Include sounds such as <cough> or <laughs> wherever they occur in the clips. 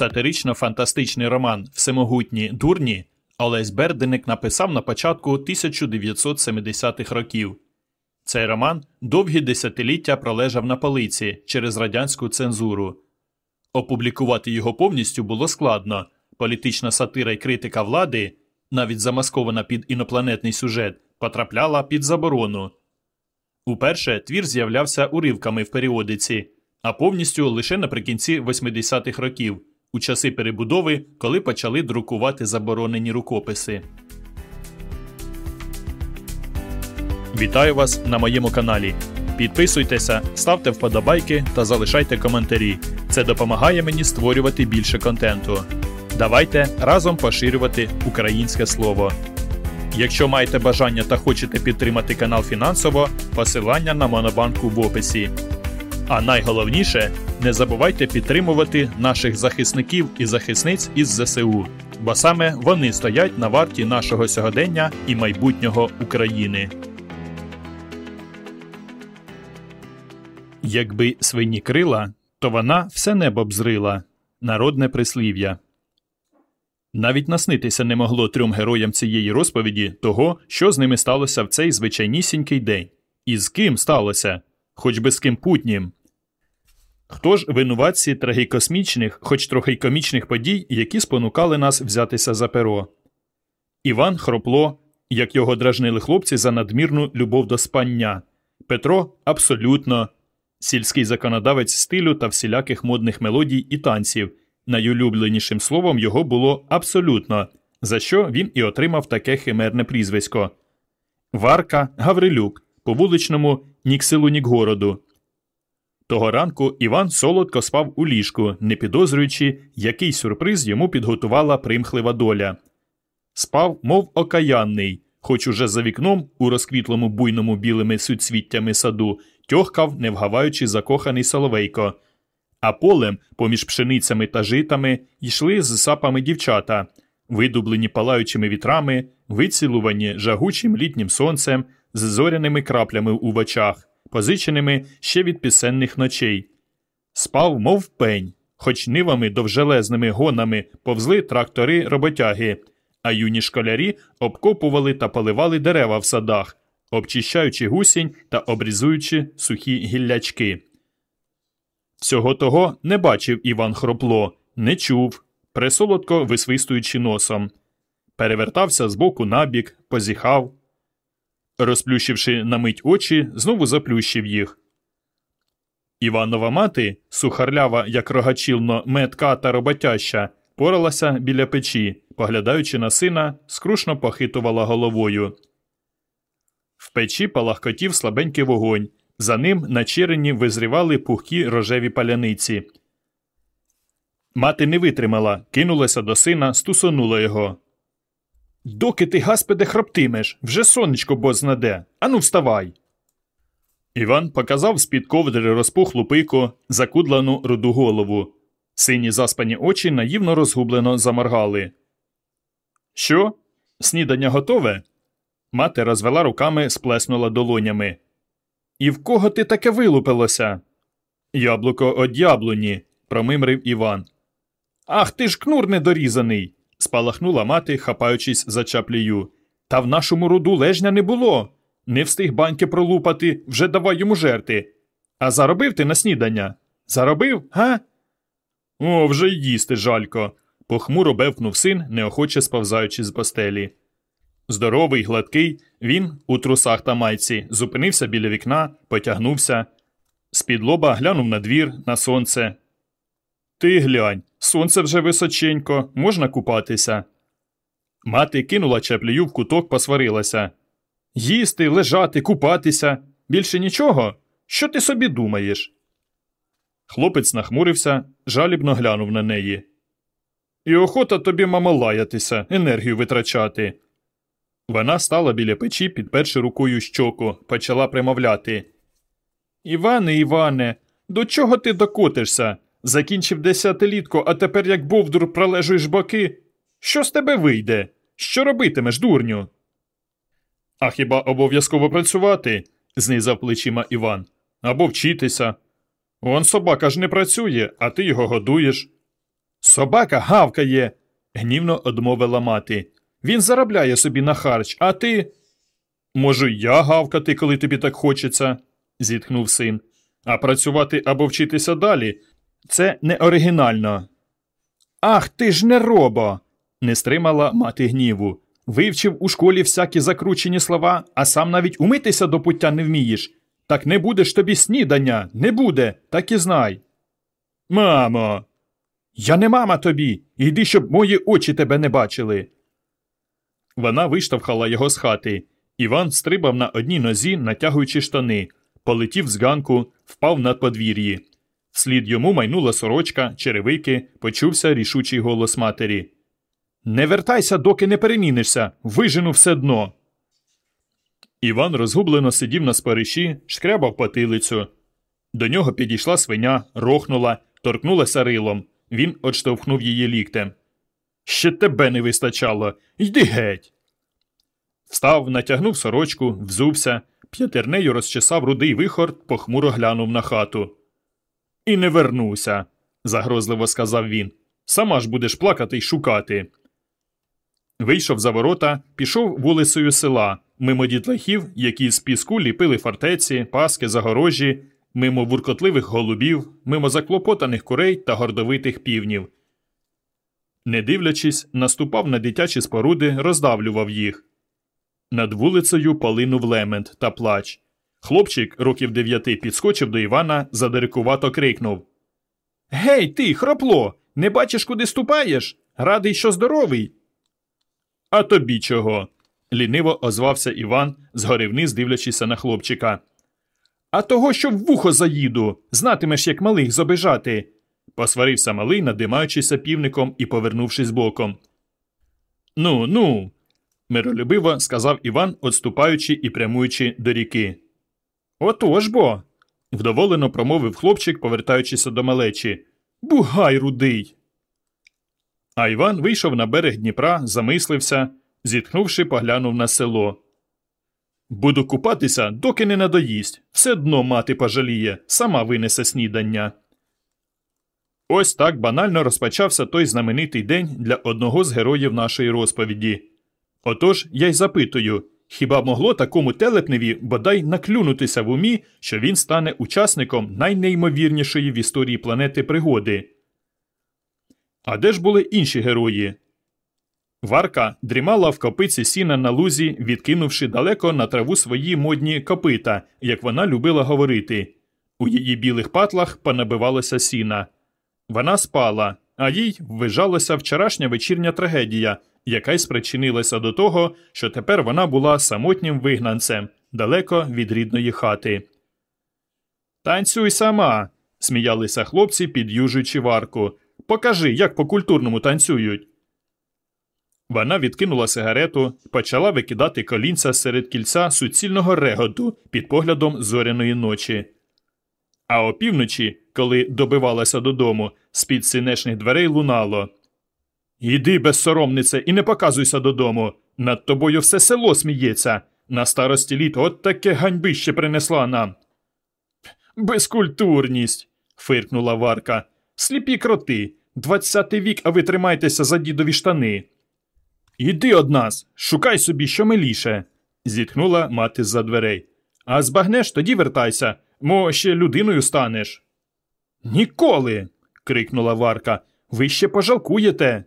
Сатирично-фантастичний роман Всемогутні дурні Олесь Берденик написав на початку 1970-х років. Цей роман довгі десятиліття пролежав на полиці через радянську цензуру. Опублікувати його повністю було складно. Політична сатира і критика влади, навіть замаскована під інопланетний сюжет, потрапляла під заборону. Уперше твір з'являвся уривками в періодиці, а повністю лише наприкінці 80-х років, у часи перебудови, коли почали друкувати заборонені рукописи. Вітаю вас на моєму каналі. Підписуйтеся, ставте вподобайки та залишайте коментарі. Це допомагає мені створювати більше контенту. Давайте разом поширювати українське слово. Якщо маєте бажання та хочете підтримати канал фінансово, посилання на Монобанку в описі. А найголовніше не забувайте підтримувати наших захисників і захисниць із ЗСУ, бо саме вони стоять на варті нашого сьогодення і майбутнього України. Якби свині крила, то вона все небо б зрила. Народне прислів'я. Навіть наснитися не могло трьом героям цієї розповіді того, що з ними сталося в цей звичайнісінький день. І з ким сталося, хоч би з ким путнім. Хто ж винуватці трагікосмічних, хоч трохи й комічних подій, які спонукали нас взятися за перо? Іван Хропло, як його дражнили хлопці за надмірну любов до спання, Петро абсолютно, сільський законодавець стилю та всіляких модних мелодій і танців. Найулюбленішим словом його було абсолютно, за що він і отримав таке химерне прізвисько Варка Гаврилюк по вуличному Ніксилу Нікгороду. Того ранку Іван солодко спав у ліжку, не підозрюючи, який сюрприз йому підготувала примхлива доля. Спав, мов окаянний, хоч уже за вікном, у розквітлому буйному білими суцвіттями саду, тьохкав, не вгаваючи закоханий соловейко. А полем, поміж пшеницями та житами, йшли з сапами дівчата, видублені палаючими вітрами, вицілувані жагучим літнім сонцем, з зоряними краплями у очах, позиченими ще від пісенних ночей. Спав, мов пень, хоч нивами довжелезними гонами повзли трактори роботяги, а юні школярі обкопували та поливали дерева в садах, обчищаючи гусінь та обрізуючи сухі гіллячки. Всього того не бачив Іван Хропло, не чув, присолодко висвистуючи носом. Перевертався з боку набік, позіхав. Розплющивши на мить очі, знову заплющив їх. Іванова мати, сухарлява, як рогачілно, метка та роботяща, поралася біля печі, поглядаючи на сина, скрушно похитувала головою. В печі палахкотів слабенький вогонь. За ним на черені визрівали пухкі рожеві паляниці. Мати не витримала, кинулася до сина, стусонула його. Доки ти, гаспеде, хроптимеш, вже сонечко бознаде. Ану, вставай. Іван показав з під ковдри розпухлу пику, закудлану руду голову. Сині заспані очі наївно розгублено заморгали. Що? Снідання готове? Мати розвела руками, сплеснула долонями. І в кого ти таке вилупилося? Яблуко од яблуні, промимрив Іван. Ах ти ж кнур недорізаний. Спалахнула мати, хапаючись за чаплію. Та в нашому роду лежня не було. Не встиг баньки пролупати, вже давай йому жерти. А заробив ти на снідання? Заробив, га? О, вже й їсти жалько. похмуро бевкнув син, неохоче сповзаючи з постелі. Здоровий, гладкий, він у трусах та майці зупинився біля вікна, потягнувся. З-під лоба глянув на двір, на сонце. Ти глянь, сонце вже височенько, можна купатися. Мати кинула чеплію в куток, посварилася. Їсти, лежати, купатися. Більше нічого? Що ти собі думаєш? Хлопець нахмурився, жалібно глянув на неї. І охота тобі, мамо, лаятися, енергію витрачати. Вона стала біля печі, підперши рукою щоку, почала примовляти. Іване, Іване, до чого ти докотишся? Закінчив десятилітко, а тепер, як бовдур, пролежуєш боки. Що з тебе вийде? Що робитимеш, дурню? А хіба обов'язково працювати? знизав плечима Іван. Або вчитися. Он собака ж не працює, а ти його годуєш. Собака гавкає, гнівно одмовила мати. Він заробляє собі на харч, а ти. Можу я гавкати, коли тобі так хочеться, зітхнув син. А працювати або вчитися далі це не оригінально. Ах, ти ж не робо. не стримала мати гніву. Вивчив у школі всякі закручені слова, а сам навіть умитися до пуття не вмієш. Так не будеш тобі снідання, не буде, так і знай. Мамо. Я не мама тобі. Йди, щоб мої очі тебе не бачили. Вона виштовхала його з хати. Іван стрибав на одній нозі, натягуючи штани, полетів з ганку, впав на подвір'ї. Вслід йому майнула сорочка, черевики, почувся рішучий голос матері. Не вертайся, доки не перемінишся, вижену все дно. Іван розгублено сидів на спариші, шкрябав потилицю. До нього підійшла свиня, рохнула, торкнулася рилом. Він odштовхнув її ліктем. Ще тебе не вистачало. Йди геть. Встав, натягнув сорочку, взувся, п'ятернею розчесав рудий вихор, похмуро глянув на хату. І не вернуся, загрозливо сказав він. Сама ж будеш плакати й шукати. Вийшов за ворота, пішов вулицею села, мимо дітлахів, які з піску ліпили фортеці, паски, загорожі, мимо вуркотливих голубів, мимо заклопотаних курей та гордовитих півнів. Не дивлячись, наступав на дитячі споруди, роздавлював їх. Над вулицею полинув лемент та плач. Хлопчик років дев'яти підскочив до Івана, задирикувато крикнув Гей, ти, хропло, не бачиш, куди ступаєш? Радий, що здоровий. А тобі чого? ліниво озвався Іван, згори вниз дивлячися на хлопчика. А того, що в вухо заїду, знатимеш, як малих зобижати. посварився малий, надимаючися півником і повернувшись боком. Ну, ну, миролюбиво сказав Іван, отступаючи і прямуючи до ріки. Отож бо. вдоволено промовив хлопчик, повертаючися до малечі. Бугай рудий. А Іван вийшов на берег Дніпра, замислився, зітхнувши, поглянув на село. Буду купатися, доки не надоїсть. Все дно мати пожаліє, сама винесе снідання. Ось так банально розпочався той знаменитий день для одного з героїв нашої розповіді. Отож я й запитую хіба могло такому телепневі бодай наклюнутися в умі, що він стане учасником найнеймовірнішої в історії планети пригоди? А де ж були інші герої? Варка дрімала в копиці сіна на лузі, відкинувши далеко на траву свої модні копита, як вона любила говорити. У її білих патлах понабивалося сіна. Вона спала, а їй ввижалася вчорашня вечірня трагедія, яка й спричинилася до того, що тепер вона була самотнім вигнанцем далеко від рідної хати. Танцюй сама. сміялися хлопці, під'южуючи варку. Покажи, як по культурному танцюють. Вона відкинула сигарету почала викидати колінця серед кільця суцільного реготу під поглядом зоряної ночі. А опівночі, коли добивалася додому, з під синешних дверей лунало Іди, безсоромнице, і не показуйся додому. Над тобою все село сміється. На старості літ от таке ганьбище принесла нам. Безкультурність. фиркнула Варка. Сліпі кроти. Двадцятий вік, а ви тримайтеся за дідові штани. Іди од нас, шукай собі, що миліше, зітхнула мати з-за дверей. А збагнеш, тоді вертайся, мо ще людиною станеш. Ніколи. крикнула Варка. Ви ще пожалкуєте.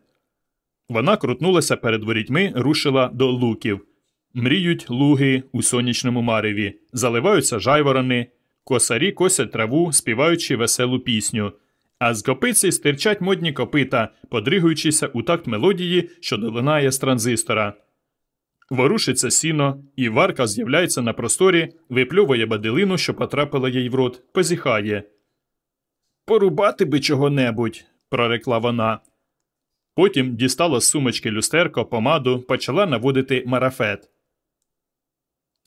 Вона крутнулася перед ворітьми, рушила до луків. Мріють луги у сонячному мареві, заливаються жайворони, косарі косять траву, співаючи веселу пісню. А з копиці стирчать модні копита, подригуючися у такт мелодії, що долинає з транзистора. Ворушиться сіно, і варка з'являється на просторі, випльовує бадилину, що потрапила їй в рот, позіхає. Порубати би чого-небудь, прорекла вона. Потім дістала з сумочки люстерко, помаду, почала наводити марафет.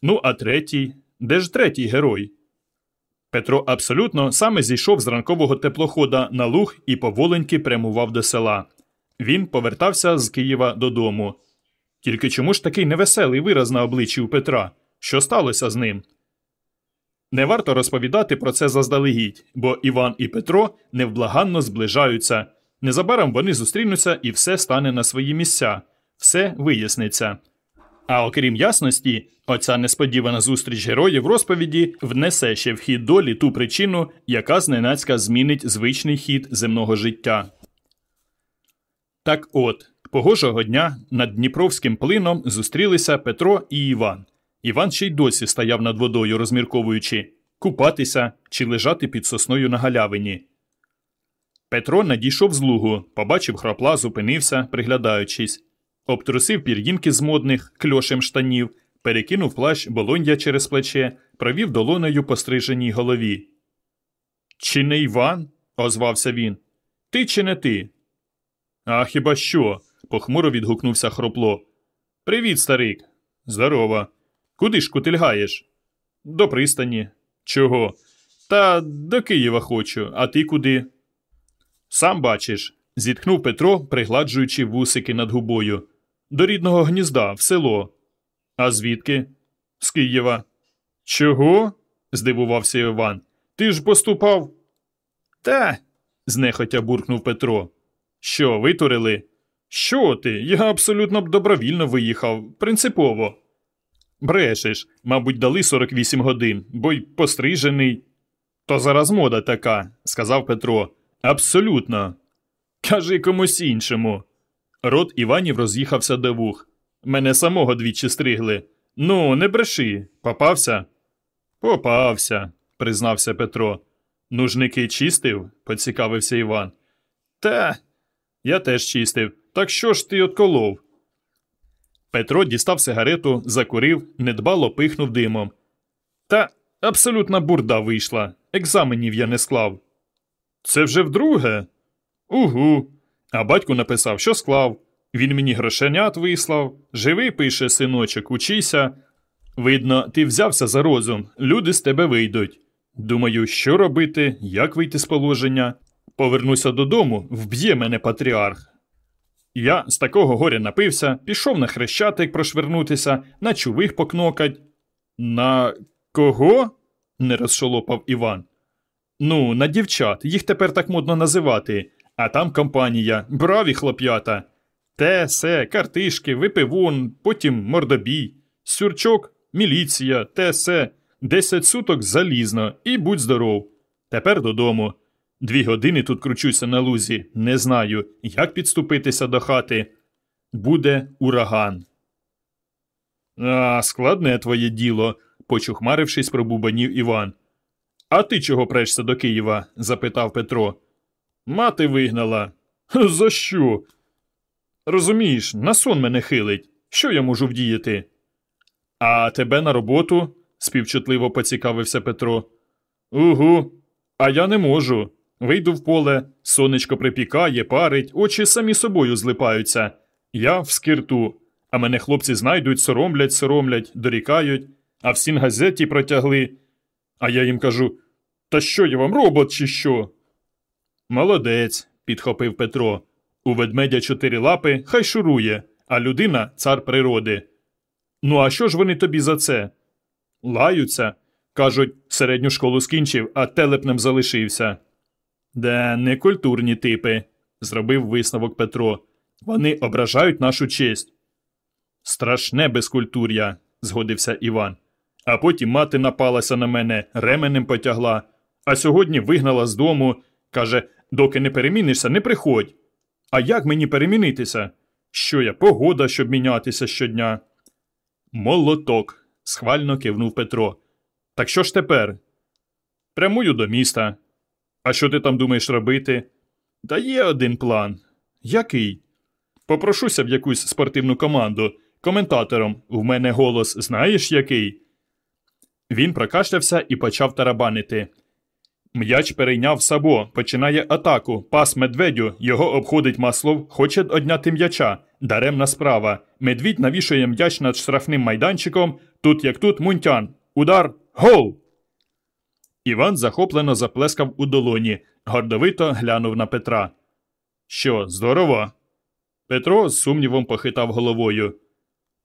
Ну, а третій? Де ж третій герой? Петро абсолютно саме зійшов з ранкового теплохода на луг і поволеньки прямував до села. Він повертався з Києва додому. Тільки чому ж такий невеселий вираз на обличчі у Петра? Що сталося з ним? Не варто розповідати про це заздалегідь, бо Іван і Петро невблаганно зближаються. Незабаром вони зустрінуться і все стане на свої місця, все виясниться. А окрім ясності, оця несподівана зустріч героїв розповіді внесе ще в хід долі ту причину, яка зненацька змінить звичний хід земного життя. Так от, погожого дня над Дніпровським плином зустрілися Петро і Іван. Іван ще й досі стояв над водою, розмірковуючи купатися чи лежати під сосною на галявині. Петро надійшов з лугу, побачив храпла, зупинився, приглядаючись, обтрусив пір'їнки з модних кльошем штанів, перекинув плащ болонья через плече, провів долонею по стриженій голові. Чи не Іван? озвався він. Ти чи не ти? А хіба що? похмуро відгукнувся хропло. Привіт, старик. Здорова. Куди ж кутильгаєш? До пристані. Чого? Та до Києва хочу, а ти куди? Сам бачиш, зітхнув Петро, пригладжуючи вусики над губою. До рідного гнізда, в село. А звідки? З Києва. Чого? здивувався Іван. Ти ж поступав. Та. знехотя буркнув Петро. Що, витурили? Що ти? Я абсолютно добровільно виїхав, принципово. Брешеш, мабуть, дали 48 годин, бо й пострижений. То зараз мода така, сказав Петро. Абсолютно. Кажи комусь іншому. Рот Іванів роз'їхався до вух. Мене самого двічі стригли. Ну, не бреши, попався? Попався, признався Петро. Нужники чистив? поцікавився Іван. Та, я теж чистив. Так що ж ти отколов? Петро дістав сигарету, закурив, недбало пихнув димом. Та абсолютна бурда вийшла. Екзаменів я не склав. Це вже вдруге? Угу. А батько написав, що склав. Він мені грошенят вислав. Живий пише, синочок, учися. Видно, ти взявся за розум, люди з тебе вийдуть. Думаю, що робити, як вийти з положення. Повернуся додому, вб'є мене патріарх. Я з такого горя напився, пішов на хрещатик прошвернутися, на чувих покнокать. На кого? не розшолопав Іван. Ну, на дівчат, їх тепер так модно називати, а там компанія, браві хлоп'ята. Те, се, картишки, випивун, потім мордобій, сюрчок, міліція, те, се, десять суток залізно і будь здоров. Тепер додому. Дві години тут кручуся на лузі, не знаю, як підступитися до хати. Буде ураган. А, складне твоє діло, почухмарившись, пробубанів Іван. А ти чого прешся до Києва? запитав Петро. Мати вигнала. За що? Розумієш, на сон мене хилить. Що я можу вдіяти? А тебе на роботу? співчутливо поцікавився Петро. Угу, а я не можу. Вийду в поле, сонечко припікає, парить, очі самі собою злипаються. Я в скирту, а мене хлопці знайдуть, соромлять, соромлять, дорікають, а в сінгазеті протягли. А я їм кажу: Та що я вам, робот, чи що? Молодець, підхопив Петро. У ведмедя чотири лапи, хай шурує, а людина цар природи. Ну, а що ж вони тобі за це? Лаються. Кажуть, середню школу скінчив, а телепнем залишився. Де некультурні типи, зробив висновок Петро. Вони ображають нашу честь. Страшне безкультур'я, згодився Іван. А потім мати напалася на мене, ременем потягла, а сьогодні вигнала з дому. Каже, доки не перемінишся, не приходь. А як мені перемінитися? Що я, погода, щоб мінятися щодня? Молоток, схвально кивнув Петро. Так що ж тепер? Прямую до міста. А що ти там думаєш робити? Та є один план. Який? Попрошуся в якусь спортивну команду. Коментатором в мене голос знаєш який? Він прокашлявся і почав тарабанити. М'яч перейняв сабо, починає атаку. Пас медведю, його обходить маслов, хоче одняти м'яча. Даремна справа. Медвідь навішує м'яч над штрафним майданчиком. Тут як тут мунтян. Удар гол! Іван захоплено заплескав у долоні, гордовито глянув на Петра. Що, здорово? Петро з сумнівом похитав головою.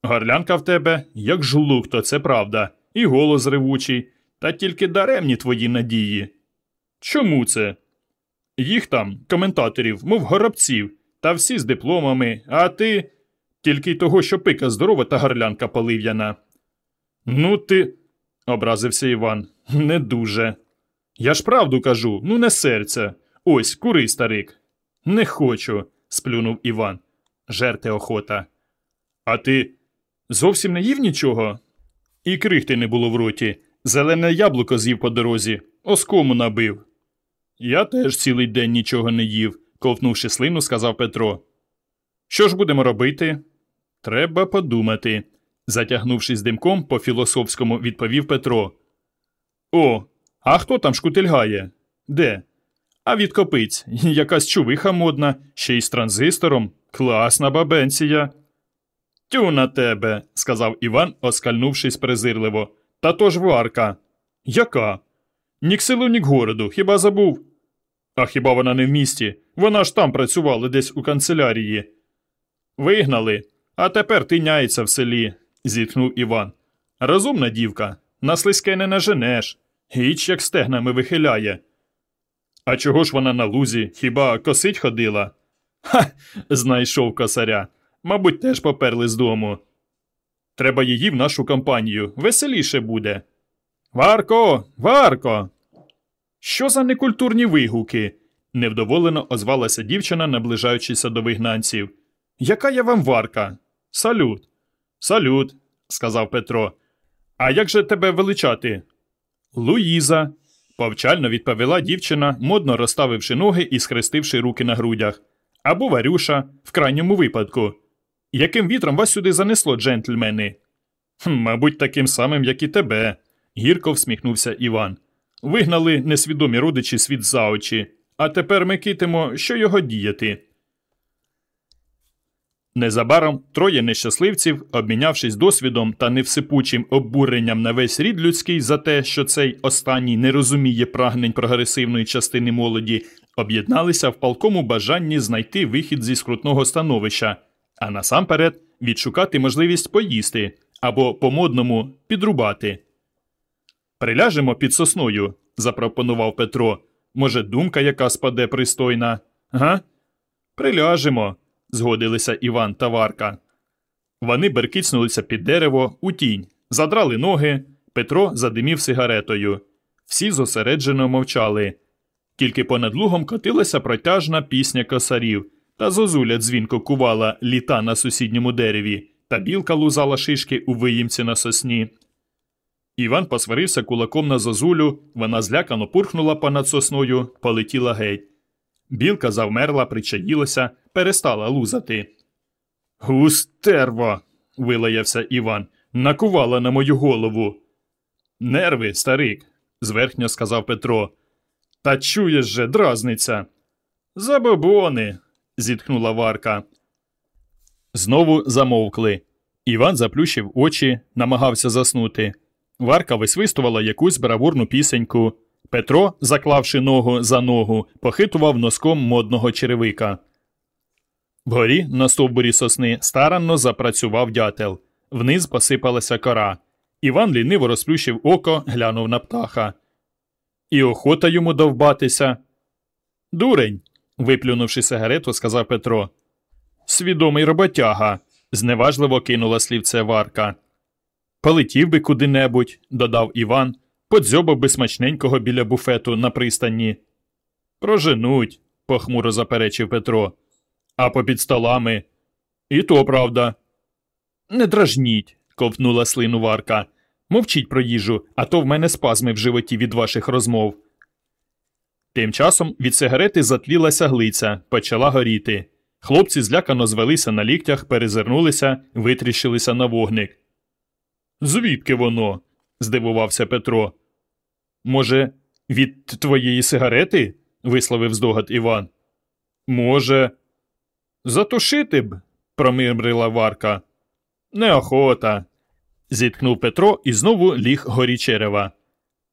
Горлянка в тебе, як жлук, то це правда, і голос ревучий, та тільки даремні твої надії. Чому це? Їх там, коментаторів, мов горобців, та всі з дипломами, а ти тільки й того, що пика здорова та горлянка полив'яна. Ну, ти, образився Іван, не дуже. Я ж правду кажу, ну не серця. Ось, кури, старик. Не хочу, сплюнув Іван. Жерти охота. А ти зовсім не їв нічого? І крихти не було в роті. Зелене яблуко з'їв по дорозі, оскому набив. Я теж цілий день нічого не їв, ковтнувши слину, сказав Петро. Що ж будемо робити? Треба подумати, затягнувшись димком, по філософському відповів Петро. О, а хто там шкутильгає? Де? А від копиць, якась чувиха модна, ще й з транзистором. Класна бабенція. Тю на тебе, сказав Іван, оскальнувшись презирливо. Та то ж варка. Яка? Ні к селу, ні к городу, хіба забув? А хіба вона не в місті? Вона ж там працювала десь у канцелярії. Вигнали, а тепер тиняється в селі, зітхнув Іван. Розумна дівка, на слизьке не наженеш. Гіч як стегнами вихиляє. А чого ж вона на лузі, хіба косить ходила? Ха, знайшов косаря. Мабуть, теж поперли з дому. Треба її в нашу компанію. Веселіше буде. Варко, Варко. Що за некультурні вигуки? невдоволено озвалася дівчина, наближаючися до вигнанців. Яка я вам варка? Салют. Салют, сказав Петро. А як же тебе величати? Луїза, повчально відповіла дівчина, модно розставивши ноги і схрестивши руки на грудях. Або Варюша, в крайньому випадку. Яким вітром вас сюди занесло, джентльмени? «Хм, Мабуть, таким самим, як і тебе, гірко всміхнувся Іван. Вигнали несвідомі родичі світ за очі, а тепер ми китимо, що його діяти. Незабаром троє нещасливців, обмінявшись досвідом та невсипучим обуренням на весь рід людський за те, що цей останній не розуміє прагнень прогресивної частини молоді, об'єдналися в палкому бажанні знайти вихід зі скрутного становища, а насамперед відшукати можливість поїсти або по модному підрубати. Приляжемо під сосною, запропонував Петро. Може, думка яка спаде пристойна? Га? Приляжемо, згодилися Іван та Варка. Вони беркицнулися під дерево у тінь, задрали ноги. Петро задимів сигаретою. Всі зосереджено мовчали. Тільки понад лугом котилася протяжна пісня косарів, та зозуля дзвінко кувала літа на сусідньому дереві, та білка лузала шишки у виїмці на сосні. Іван посварився кулаком на зозулю, вона злякано пурхнула понад сосною, полетіла геть. Білка завмерла, причаїлася, перестала лузати. Густерво. вилаявся Іван. Накувала на мою голову. Нерви, старик, зверхньо сказав Петро. Та чуєш же, дразниця. Забобони. Зітхнула Варка. Знову замовкли. Іван заплющив очі, намагався заснути. Варка висвистувала якусь бравурну пісеньку. Петро, заклавши ногу за ногу, похитував носком модного черевика. Вгорі на стовбурі сосни старанно запрацював дятел. Вниз посипалася кора. Іван ліниво розплющив око, глянув на птаха. І охота йому довбатися. Дурень. Виплюнувши сигарету, сказав Петро. Свідомий роботяга. зневажливо кинула слівце Варка. Полетів би куди-небудь, додав Іван, подзьобав би смачненького біля буфету на пристані. Проженуть, похмуро заперечив Петро. А попід столами. І то правда. Не дражніть, ковтнула слину Варка. Мовчіть про їжу, а то в мене спазми в животі від ваших розмов. Тим часом від сигарети затлілася глиця, почала горіти. Хлопці злякано звелися на ліктях, перезирнулися, витріщилися на вогник. Звідки воно? здивувався Петро. Може, від твоєї сигарети? висловив здогад Іван. Може, затушити б, промимрила Варка. Неохота. зіткнув Петро і знову ліг горі черева.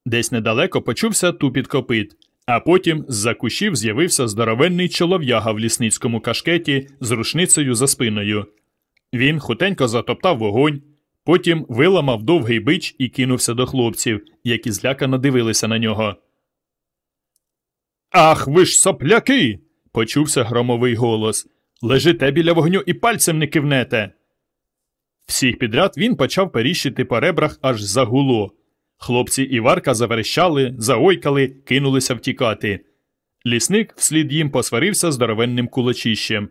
Десь недалеко почувся тупіт копит, а потім з-за кущів з'явився здоровенний чолов'яга в лісницькому кашкеті з рушницею за спиною. Він хутенько затоптав вогонь, Потім виламав довгий бич і кинувся до хлопців, які злякано дивилися на нього. Ах, ви ж сопляки. почувся громовий голос. Лежите біля вогню і пальцем не кивнете. Всіх підряд він почав періщити по ребрах аж загуло. Хлопці і Варка заверещали, заойкали, кинулися втікати. Лісник вслід їм посварився здоровенним кулачищем.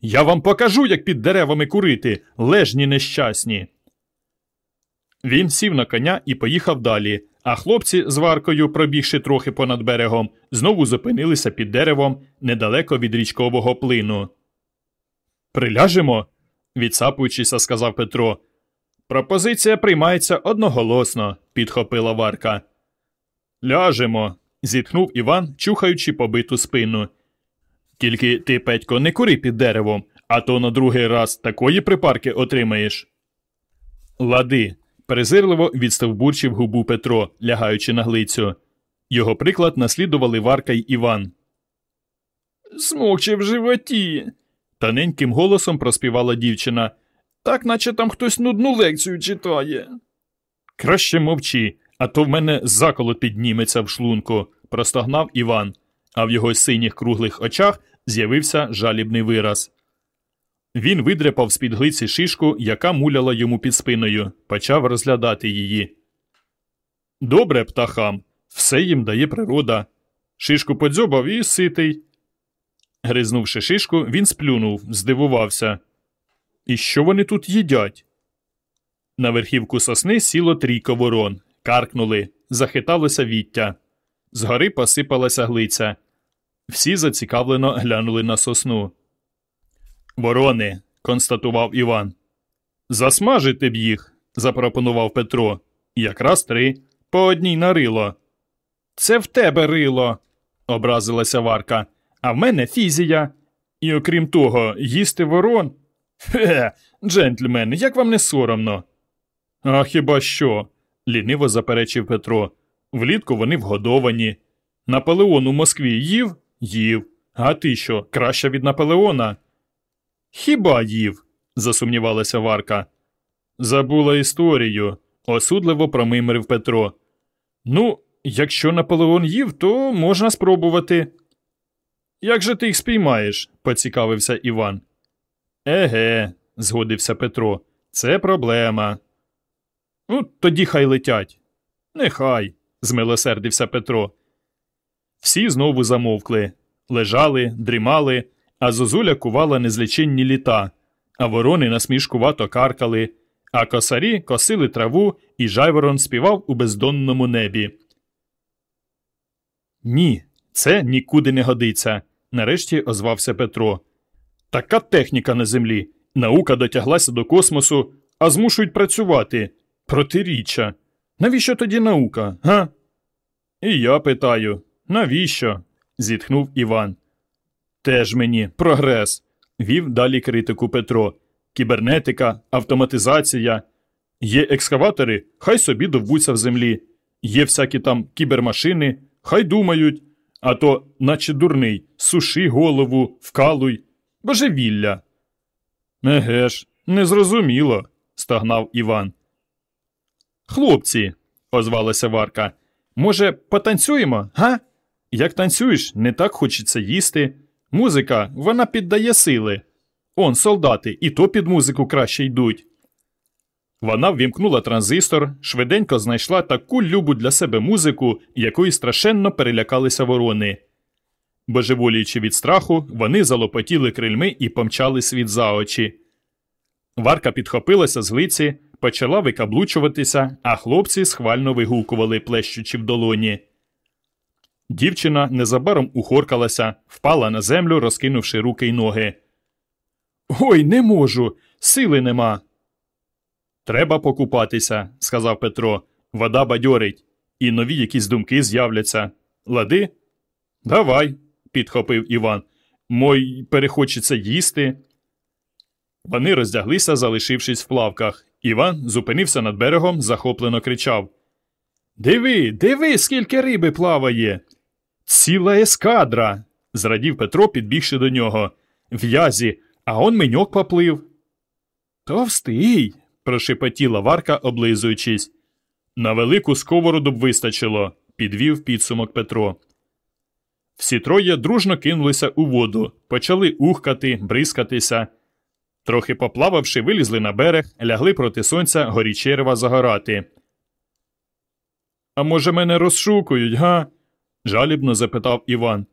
Я вам покажу, як під деревами курити, лежні нещасні. Він сів на коня і поїхав далі, а хлопці з варкою, пробігши трохи понад берегом, знову зупинилися під деревом недалеко від річкового плину. Приляжемо, відсапуючися, сказав Петро. Пропозиція приймається одноголосно, підхопила Варка. Ляжемо, зітхнув Іван, чухаючи побиту спину. Тільки ти, Петько, не кури під деревом, а то на другий раз такої припарки отримаєш. Лади, презирливо відстовбурчив губу Петро, лягаючи на глицю. Його приклад наслідували Варка й Іван. Смокче в животі. тоненьким голосом проспівала дівчина. Так наче там хтось нудну лекцію читає. Краще мовчи, а то в мене заколот підніметься в шлунку, простогнав Іван, а в його синіх круглих очах з'явився жалібний вираз. Він видряпав з під глиці шишку, яка муляла йому під спиною, почав розглядати її. Добре, птахам, все їм дає природа. Шишку подзьобав і ситий. Гризнувши шишку, він сплюнув, здивувався. І що вони тут їдять? На верхівку сосни сіло трійко ворон, каркнули, захиталося віття. Згори посипалася глиця. Всі зацікавлено глянули на сосну. Ворони, констатував Іван. Засмажити б їх, запропонував Петро. Якраз три, по одній на рило. Це в тебе рило, образилася Варка. А в мене фізія. І окрім того, їсти ворон. Хе, джентльмени, як вам не соромно? А хіба що? ліниво заперечив Петро. Влітку вони вгодовані. Наполеон у Москві їв? Їв. А ти що, краще від Наполеона? Хіба їв? засумнівалася Варка. Забула історію, осудливо промимрив Петро. Ну, якщо Наполеон їв, то можна спробувати. Як же ти їх спіймаєш? поцікавився Іван. Еге, згодився Петро, це проблема. Ну, тоді хай летять. Нехай, змилосердився Петро. Всі знову замовкли, лежали, дрімали, а зозуля кувала незліченні літа, а ворони насмішкувато каркали, а косарі косили траву, і жайворон співав у бездонному небі. Ні, це нікуди не годиться, нарешті озвався Петро. Така техніка на землі. Наука дотяглася до космосу, а змушують працювати. Протиріччя. Навіщо тоді наука, га? І я питаю, навіщо? зітхнув Іван. Теж мені прогрес, вів далі критику Петро. Кібернетика, автоматизація. Є екскаватори, хай собі довбуться в землі. Є всякі там кібермашини, хай думають. А то, наче дурний, суши голову, вкалуй, божевілля. Еге ж, незрозуміло, стагнав Іван. Хлопці, озвалася Варка, може, потанцюємо, га? Як танцюєш, не так хочеться їсти. Музика, вона піддає сили. Он, солдати, і то під музику краще йдуть. Вона ввімкнула транзистор, швиденько знайшла таку любу для себе музику, якої страшенно перелякалися ворони. Божеволіючи від страху, вони залопотіли крильми і помчали світ за очі. Варка підхопилася з глиці, почала викаблучуватися, а хлопці схвально вигукували, плещучи в долоні. Дівчина незабаром ухоркалася, впала на землю, розкинувши руки й ноги. Ой, не можу, сили нема. Треба покупатися, сказав Петро. Вода бадьорить, і нові якісь думки з'являться. Лади? Давай, підхопив Іван. Мой перехочеться їсти. Вони роздяглися, залишившись в плавках. Іван зупинився над берегом, захоплено кричав Диви, диви, скільки риби плаває. Ціла ескадра. зрадів Петро, підбігши до нього. В'язі, а он меньок поплив. Товстий, прошепотіла Варка, облизуючись. На велику сковороду б вистачило, підвів підсумок Петро. Всі троє дружно кинулися у воду, почали ухкати, бризкатися. Трохи поплававши, вилізли на берег, лягли проти сонця горі черева загорати. А може, мене розшукують, га? жалібно запитав Іван.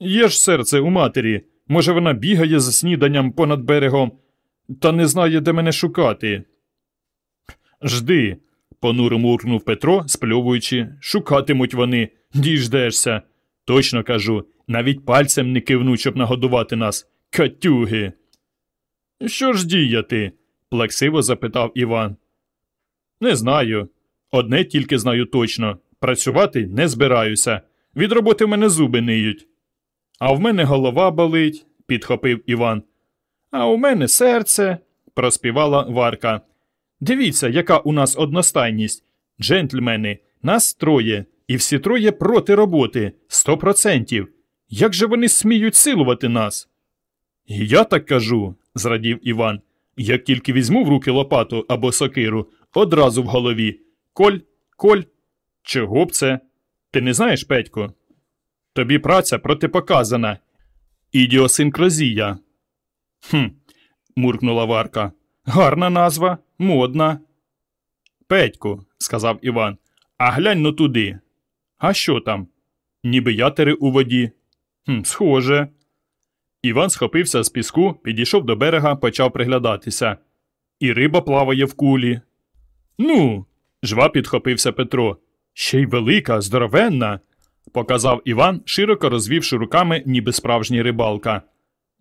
Є ж серце у матері. Може, вона бігає за сніданням понад берегом, та не знає, де мене шукати. Жди, понуро муркнув Петро, спльовуючи, шукатимуть вони, діждешся. Точно кажу, навіть пальцем не кивнуть, щоб нагодувати нас. Катюги. Що ж діяти? плаксиво запитав Іван. Не знаю. Одне тільки знаю точно працювати не збираюся. Від роботи в мене зуби ниють. А в мене голова болить, підхопив Іван. А у мене серце, проспівала Варка. Дивіться, яка у нас одностайність. Джентльмени, нас троє, і всі троє проти роботи, сто процентів. Як же вони сміють силувати нас? Я так кажу, зрадів Іван. Як тільки візьму в руки лопату або сокиру, одразу в голові. Коль, коль. Чого б це? Ти не знаєш, Петько? Тобі праця протипоказана. Ідіосинкразія. Хм, муркнула Варка. Гарна назва, модна. Петько, сказав Іван, а глянь но туди. А що там? Ніби ятери у воді. Хм, Схоже. Іван схопився з піску, підійшов до берега, почав приглядатися. І риба плаває в кулі. Ну, жва підхопився Петро. Ще й велика, здоровенна, показав Іван, широко розвівши руками, ніби справжній рибалка.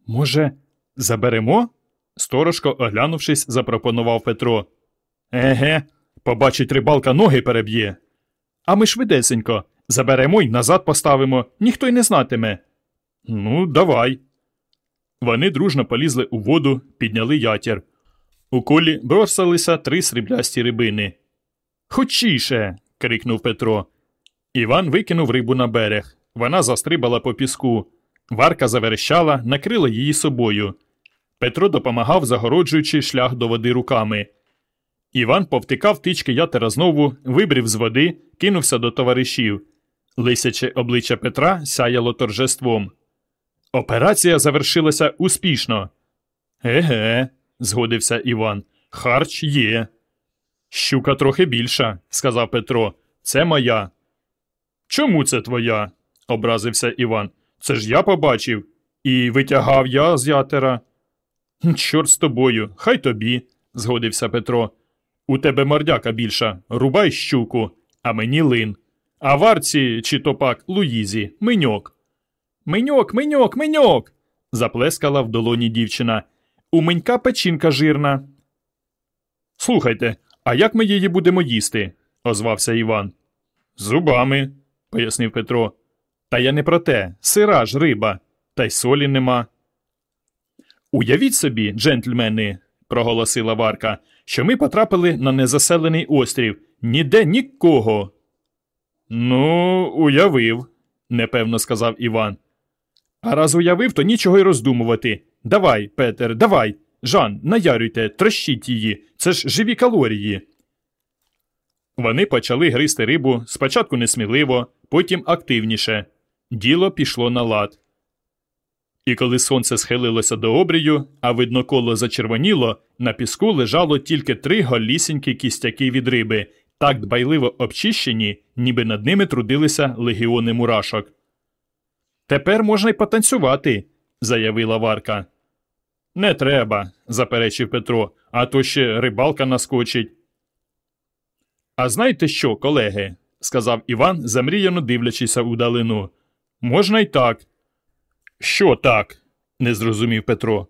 Може, заберемо? сторожко оглянувшись, запропонував Петро. Еге, побачить рибалка ноги переб'є. А ми швидесенько, заберемо й назад поставимо, ніхто й не знатиме. Ну, давай. Вони дружно полізли у воду, підняли ятір. У колі бросилися три сріблясті рибини. Хочіше. крикнув Петро. Іван викинув рибу на берег. Вона застрибала по піску. Варка заверещала, накрила її собою. Петро допомагав, загороджуючи шлях до води руками. Іван повтикав тички ятера знову, вибрів з води, кинувся до товаришів. Лисяче обличчя Петра сяяло торжеством. Операція завершилася успішно. Еге, згодився Іван. Харч є. Щука трохи більша, сказав Петро. Це моя. Чому це твоя? образився Іван. Це ж я побачив. І витягав я з ятера. Чорт з тобою, хай тобі, згодився Петро. У тебе мордяка більша, рубай щуку, а мені лин. А варці чи то пак Луїзі, миньок. Миньок, миньок, миньок. заплескала в долоні дівчина. У менька печінка жирна. Слухайте, а як ми її будемо їсти? озвався Іван. Зубами, пояснив Петро. Та я не про те, сира ж риба, та й солі нема. Уявіть собі, джентльмени, проголосила Варка, що ми потрапили на незаселений острів. Ніде нікого. Ну, уявив, непевно сказав Іван. А раз уявив, то нічого й роздумувати. Давай, Петер, давай. Жан, наярюйте, трощіть її, це ж живі калорії. Вони почали гризти рибу спочатку несміливо, потім активніше. Діло пішло на лад. І коли сонце схилилося до обрію, а видно коло зачервоніло, на піску лежало тільки три голісінькі кістяки від риби, так дбайливо обчищені, ніби над ними трудилися легіони мурашок. Тепер можна й потанцювати, заявила Варка. Не треба, заперечив Петро, а то ще рибалка наскочить. А знаєте що, колеги, сказав Іван, замріяно дивлячися удалину. Можна й так. Що так? не зрозумів Петро.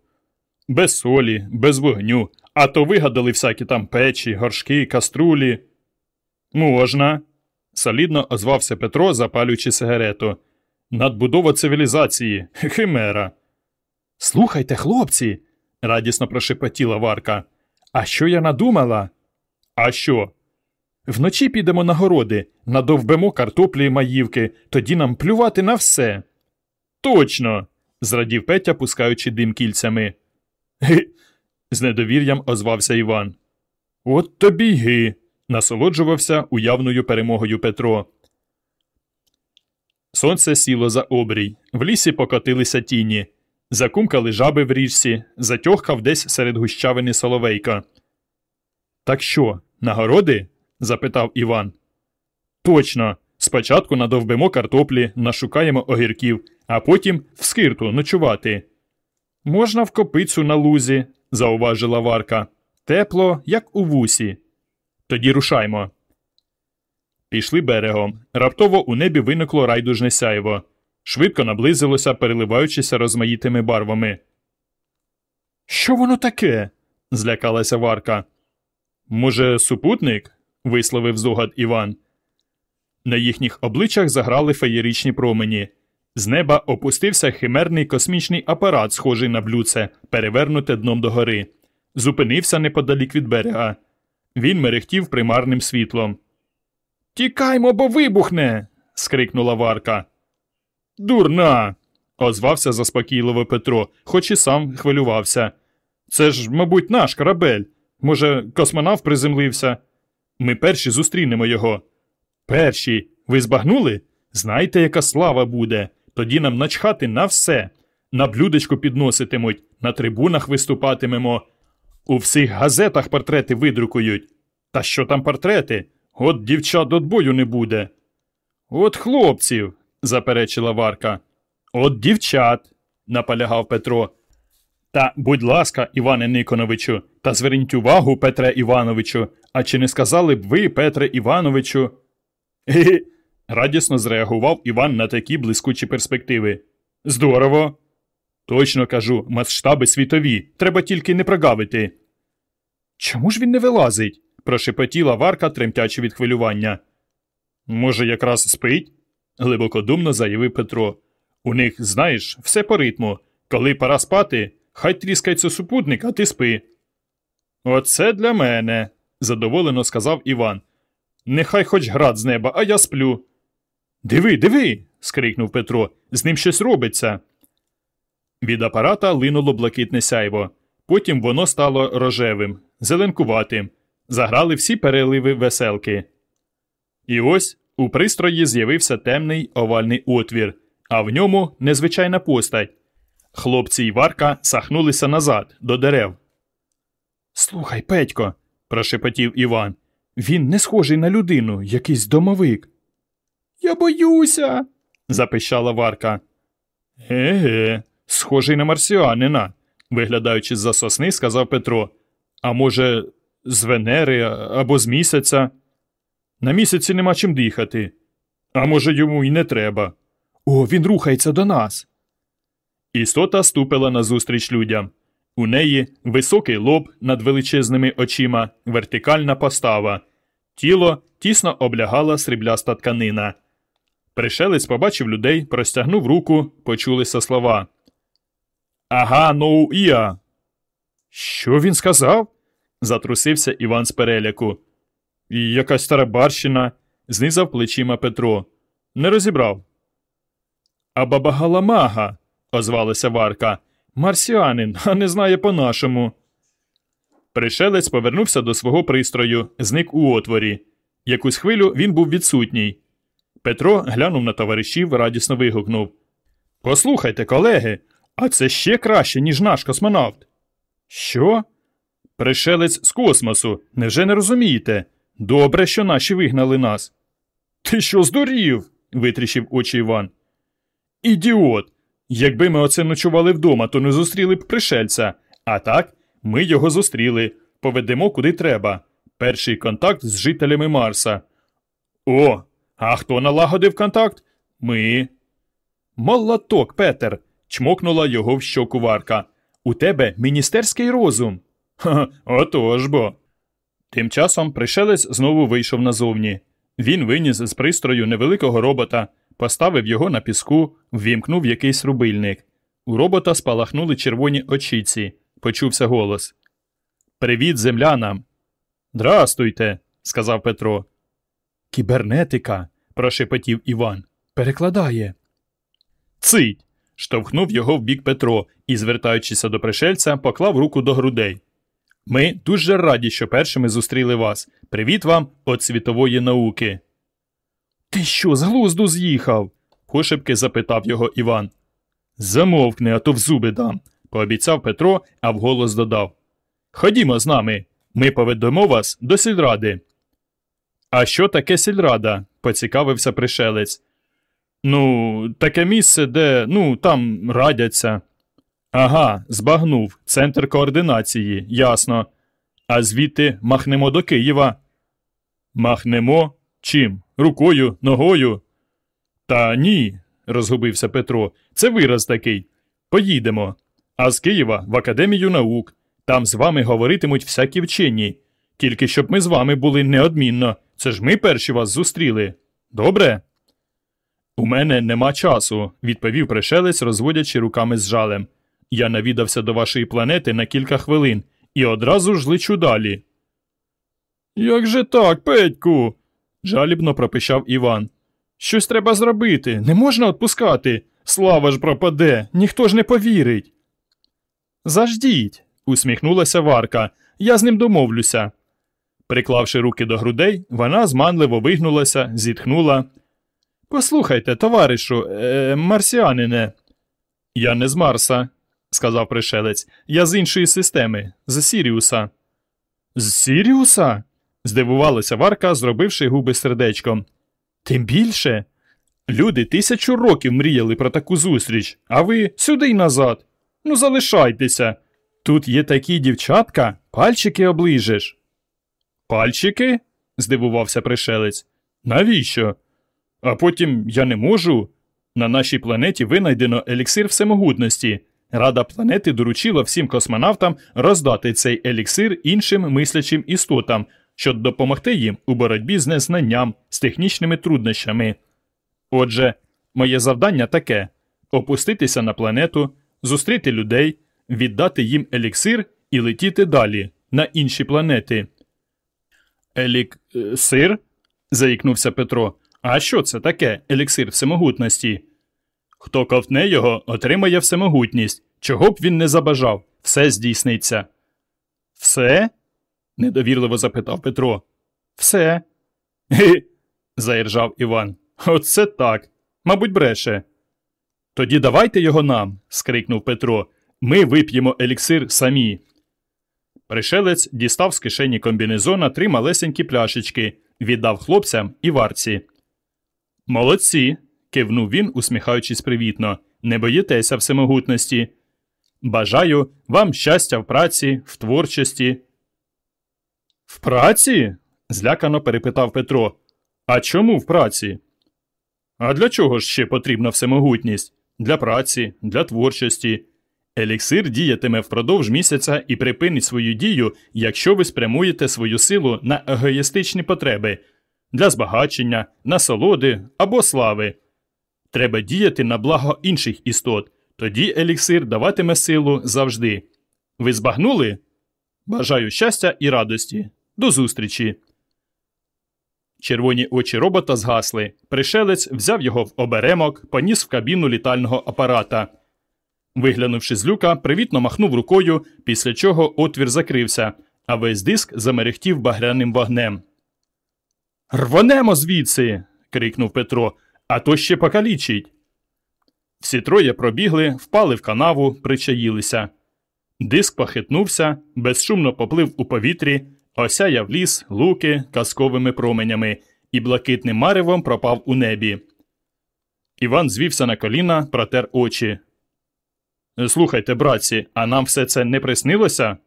Без солі, без вогню, а то вигадали всякі там печі, горшки, каструлі. Можна, солідно озвався Петро, запалюючи сигарету. Надбудова цивілізації, химера. Слухайте, хлопці, радісно прошепотіла Варка. А що я надумала? А що? Вночі підемо на городи, надовбемо картоплі і маївки, тоді нам плювати на все. Точно. зрадів Петя, пускаючи дим кільцями. Ги. з недовір'ям озвався Іван. От тобі ги. насолоджувався уявною перемогою Петро. Сонце сіло за обрій, в лісі покотилися тіні. Закумкали жаби в річці, затьохкав десь серед гущавини соловейка. Так що, нагороди? запитав Іван. Точно. Спочатку надовбимо картоплі, нашукаємо огірків, а потім в скирту ночувати. Можна в копицю на лузі, зауважила Варка. Тепло, як у вусі. Тоді рушаймо. Пішли берегом. Раптово у небі виникло райдужне сяйво. Швидко наблизилося, переливаючися розмаїтими барвами. Що воно таке? злякалася Варка. Може, супутник? висловив здогад Іван. На їхніх обличчях заграли феєричні промені. З неба опустився химерний космічний апарат, схожий на блюдце, перевернуте дном догори. Зупинився неподалік від берега. Він мерехтів примарним світлом. Тікаймо, бо вибухне. скрикнула Варка. Дурна. озвався заспокійливо Петро, хоч і сам хвилювався. Це ж, мабуть, наш корабель. Може, космонавт приземлився? Ми перші зустрінемо його. Перші. Ви збагнули? Знаєте, яка слава буде? Тоді нам начхати на все. На блюдечку підноситимуть, на трибунах виступатимемо. У всіх газетах портрети видрукують. Та що там портрети? От дівчат до бою не буде. От хлопців, заперечила Варка. От дівчат, наполягав Петро. Та, будь ласка, Іване Никоновичу, та зверніть увагу, Петре Івановичу, а чи не сказали б ви, Петре Івановичу? Ге, <laughs> радісно зреагував Іван на такі блискучі перспективи. Здорово. Точно кажу, масштаби світові, треба тільки не прогавити. Чому ж він не вилазить? прошепотіла Варка, тремтячи від хвилювання. Може, якраз спить? глибокодумно заявив Петро. У них, знаєш, все по ритму. Коли пора спати, хай тріскається супутник, а ти спи. Оце для мене, задоволено сказав Іван. Нехай хоч град з неба, а я сплю. Диви, диви. скрикнув Петро. З ним щось робиться. Від апарата линуло блакитне сяйво. Потім воно стало рожевим, зеленкуватим. Заграли всі переливи веселки. І ось у пристрої з'явився темний овальний отвір, а в ньому незвичайна постать. Хлопці й Варка сахнулися назад до дерев. Слухай, Петько, прошепотів Іван. Він не схожий на людину, якийсь домовик. Я боюся, запищала Варка. Еге, схожий на марсіанина, виглядаючи з за сосни, сказав Петро. А може, з Венери або з місяця? На місяці нема чим дихати. А може, йому й не треба. О, він рухається до нас. Істота ступила назустріч людям. У неї високий лоб над величезними очима, вертикальна постава. Тіло тісно облягала срібляста тканина. Пришелець побачив людей, простягнув руку, почулися слова. Ага, ну іа. Що він сказав? затрусився Іван з переляку. І якась стара барщина, знизав плечима Петро. Не розібрав. А баба Галамага, озвалася Варка. Марсіанин, а не знає по-нашому. Пришелець повернувся до свого пристрою, зник у отворі. Якусь хвилю він був відсутній. Петро глянув на товаришів, радісно вигукнув Послухайте, колеги, а це ще краще, ніж наш космонавт. Що? Пришелець з космосу. Невже не розумієте? Добре, що наші вигнали нас. Ти що здурів? витріщив очі Іван. Ідіот. Якби ми оце ночували вдома, то не зустріли б пришельця. А так, ми його зустріли, поведемо куди треба. Перший контакт з жителями Марса. О, а хто налагодив контакт? Ми. Молоток, Петер. чмокнула його в щоку Варка. У тебе міністерський розум. Ха, отож бо. Тим часом пришелець знову вийшов назовні. Він виніс з пристрою невеликого робота, поставив його на піску, ввімкнув якийсь рубильник. У робота спалахнули червоні очіці. Почувся голос. Привіт, землянам. Здрастуйте, сказав Петро. Кібернетика, прошепотів Іван. Перекладає. Цить. штовхнув його в бік Петро і, звертаючися до пришельця, поклав руку до грудей. Ми дуже раді, що першими зустріли вас. Привіт вам від світової науки. Ти що, з глузду з'їхав? пошепки запитав його Іван. Замовкни, а то в зуби дам, пообіцяв Петро, а вголос додав. Ходімо з нами, ми поведемо вас до сільради. А що таке сільрада? поцікавився пришелець. Ну, таке місце, де, ну, там радяться. Ага, збагнув. Центр координації, ясно. А звідти махнемо до Києва. Махнемо? Чим? Рукою, ногою? Та ні, розгубився Петро. Це вираз такий. Поїдемо. А з Києва в Академію наук. Там з вами говоритимуть всякі вчені. Тільки щоб ми з вами були неодмінно. Це ж ми перші вас зустріли. Добре? У мене нема часу, відповів пришелець, розводячи руками з жалем. Я навідався до вашої планети на кілька хвилин і одразу ж лечу далі. Як же так, Петьку? Жалібно пропищав Іван. Щось треба зробити, не можна відпускати. Слава ж пропаде, ніхто ж не повірить. Заждіть, усміхнулася Варка, я з ним домовлюся. Приклавши руки до грудей, вона зманливо вигнулася, зітхнула. Послухайте, товаришу, е, марсіанине. Я не з Марса, сказав пришелець. Я з іншої системи, з Сіріуса. З Сіріуса? Здивувалася Варка, зробивши губи сердечком. Тим більше. Люди тисячу років мріяли про таку зустріч, а ви сюди й назад. Ну, залишайтеся. Тут є такі дівчатка, пальчики оближеш. Пальчики? здивувався пришелець. Навіщо? А потім я не можу. На нашій планеті винайдено еліксир всемогутності. Рада планети доручила всім космонавтам роздати цей еліксир іншим мислячим істотам, щоб допомогти їм у боротьбі з незнанням, з технічними труднощами. Отже, моє завдання таке опуститися на планету, зустріти людей, віддати їм еліксир і летіти далі, на інші планети. Еліксир? заїкнувся Петро. А що це таке еліксир всемогутності? Хто ковтне його, отримає всемогутність. Чого б він не забажав, все здійсниться. Все? Недовірливо запитав Петро. Все. Гі. <laughs> заіржав Іван. Оце так. Мабуть, бреше. Тоді давайте його нам, скрикнув Петро. Ми вип'ємо еліксир самі. Пришелець дістав з кишені комбінезона три малесенькі пляшечки, віддав хлопцям і варці. Молодці. кивнув він, усміхаючись привітно. Не боїтеся всемогутності. Бажаю вам щастя в праці, в творчості. В праці? злякано перепитав Петро. А чому в праці? А для чого ж ще потрібна всемогутність? Для праці, для творчості. Еліксир діятиме впродовж місяця і припинить свою дію, якщо ви спрямуєте свою силу на егоїстичні потреби для збагачення, насолоди або слави. Треба діяти на благо інших істот, тоді еліксир даватиме силу завжди. Ви збагнули? Бажаю щастя і радості. До зустрічі. Червоні очі робота згасли. Пришелець взяв його в оберемок, поніс в кабіну літального апарата. Виглянувши з люка, привітно махнув рукою, після чого отвір закрився, а весь диск замерехтів багряним вогнем. Рвонемо звідси. крикнув Петро, а то ще покалічить. Всі троє пробігли, впали в канаву, причаїлися. Диск похитнувся, безшумно поплив у повітрі, осяяв ліс, луки казковими променями і блакитним маревом пропав у небі. Іван звівся на коліна, протер очі. Слухайте, братці, а нам все це не приснилося?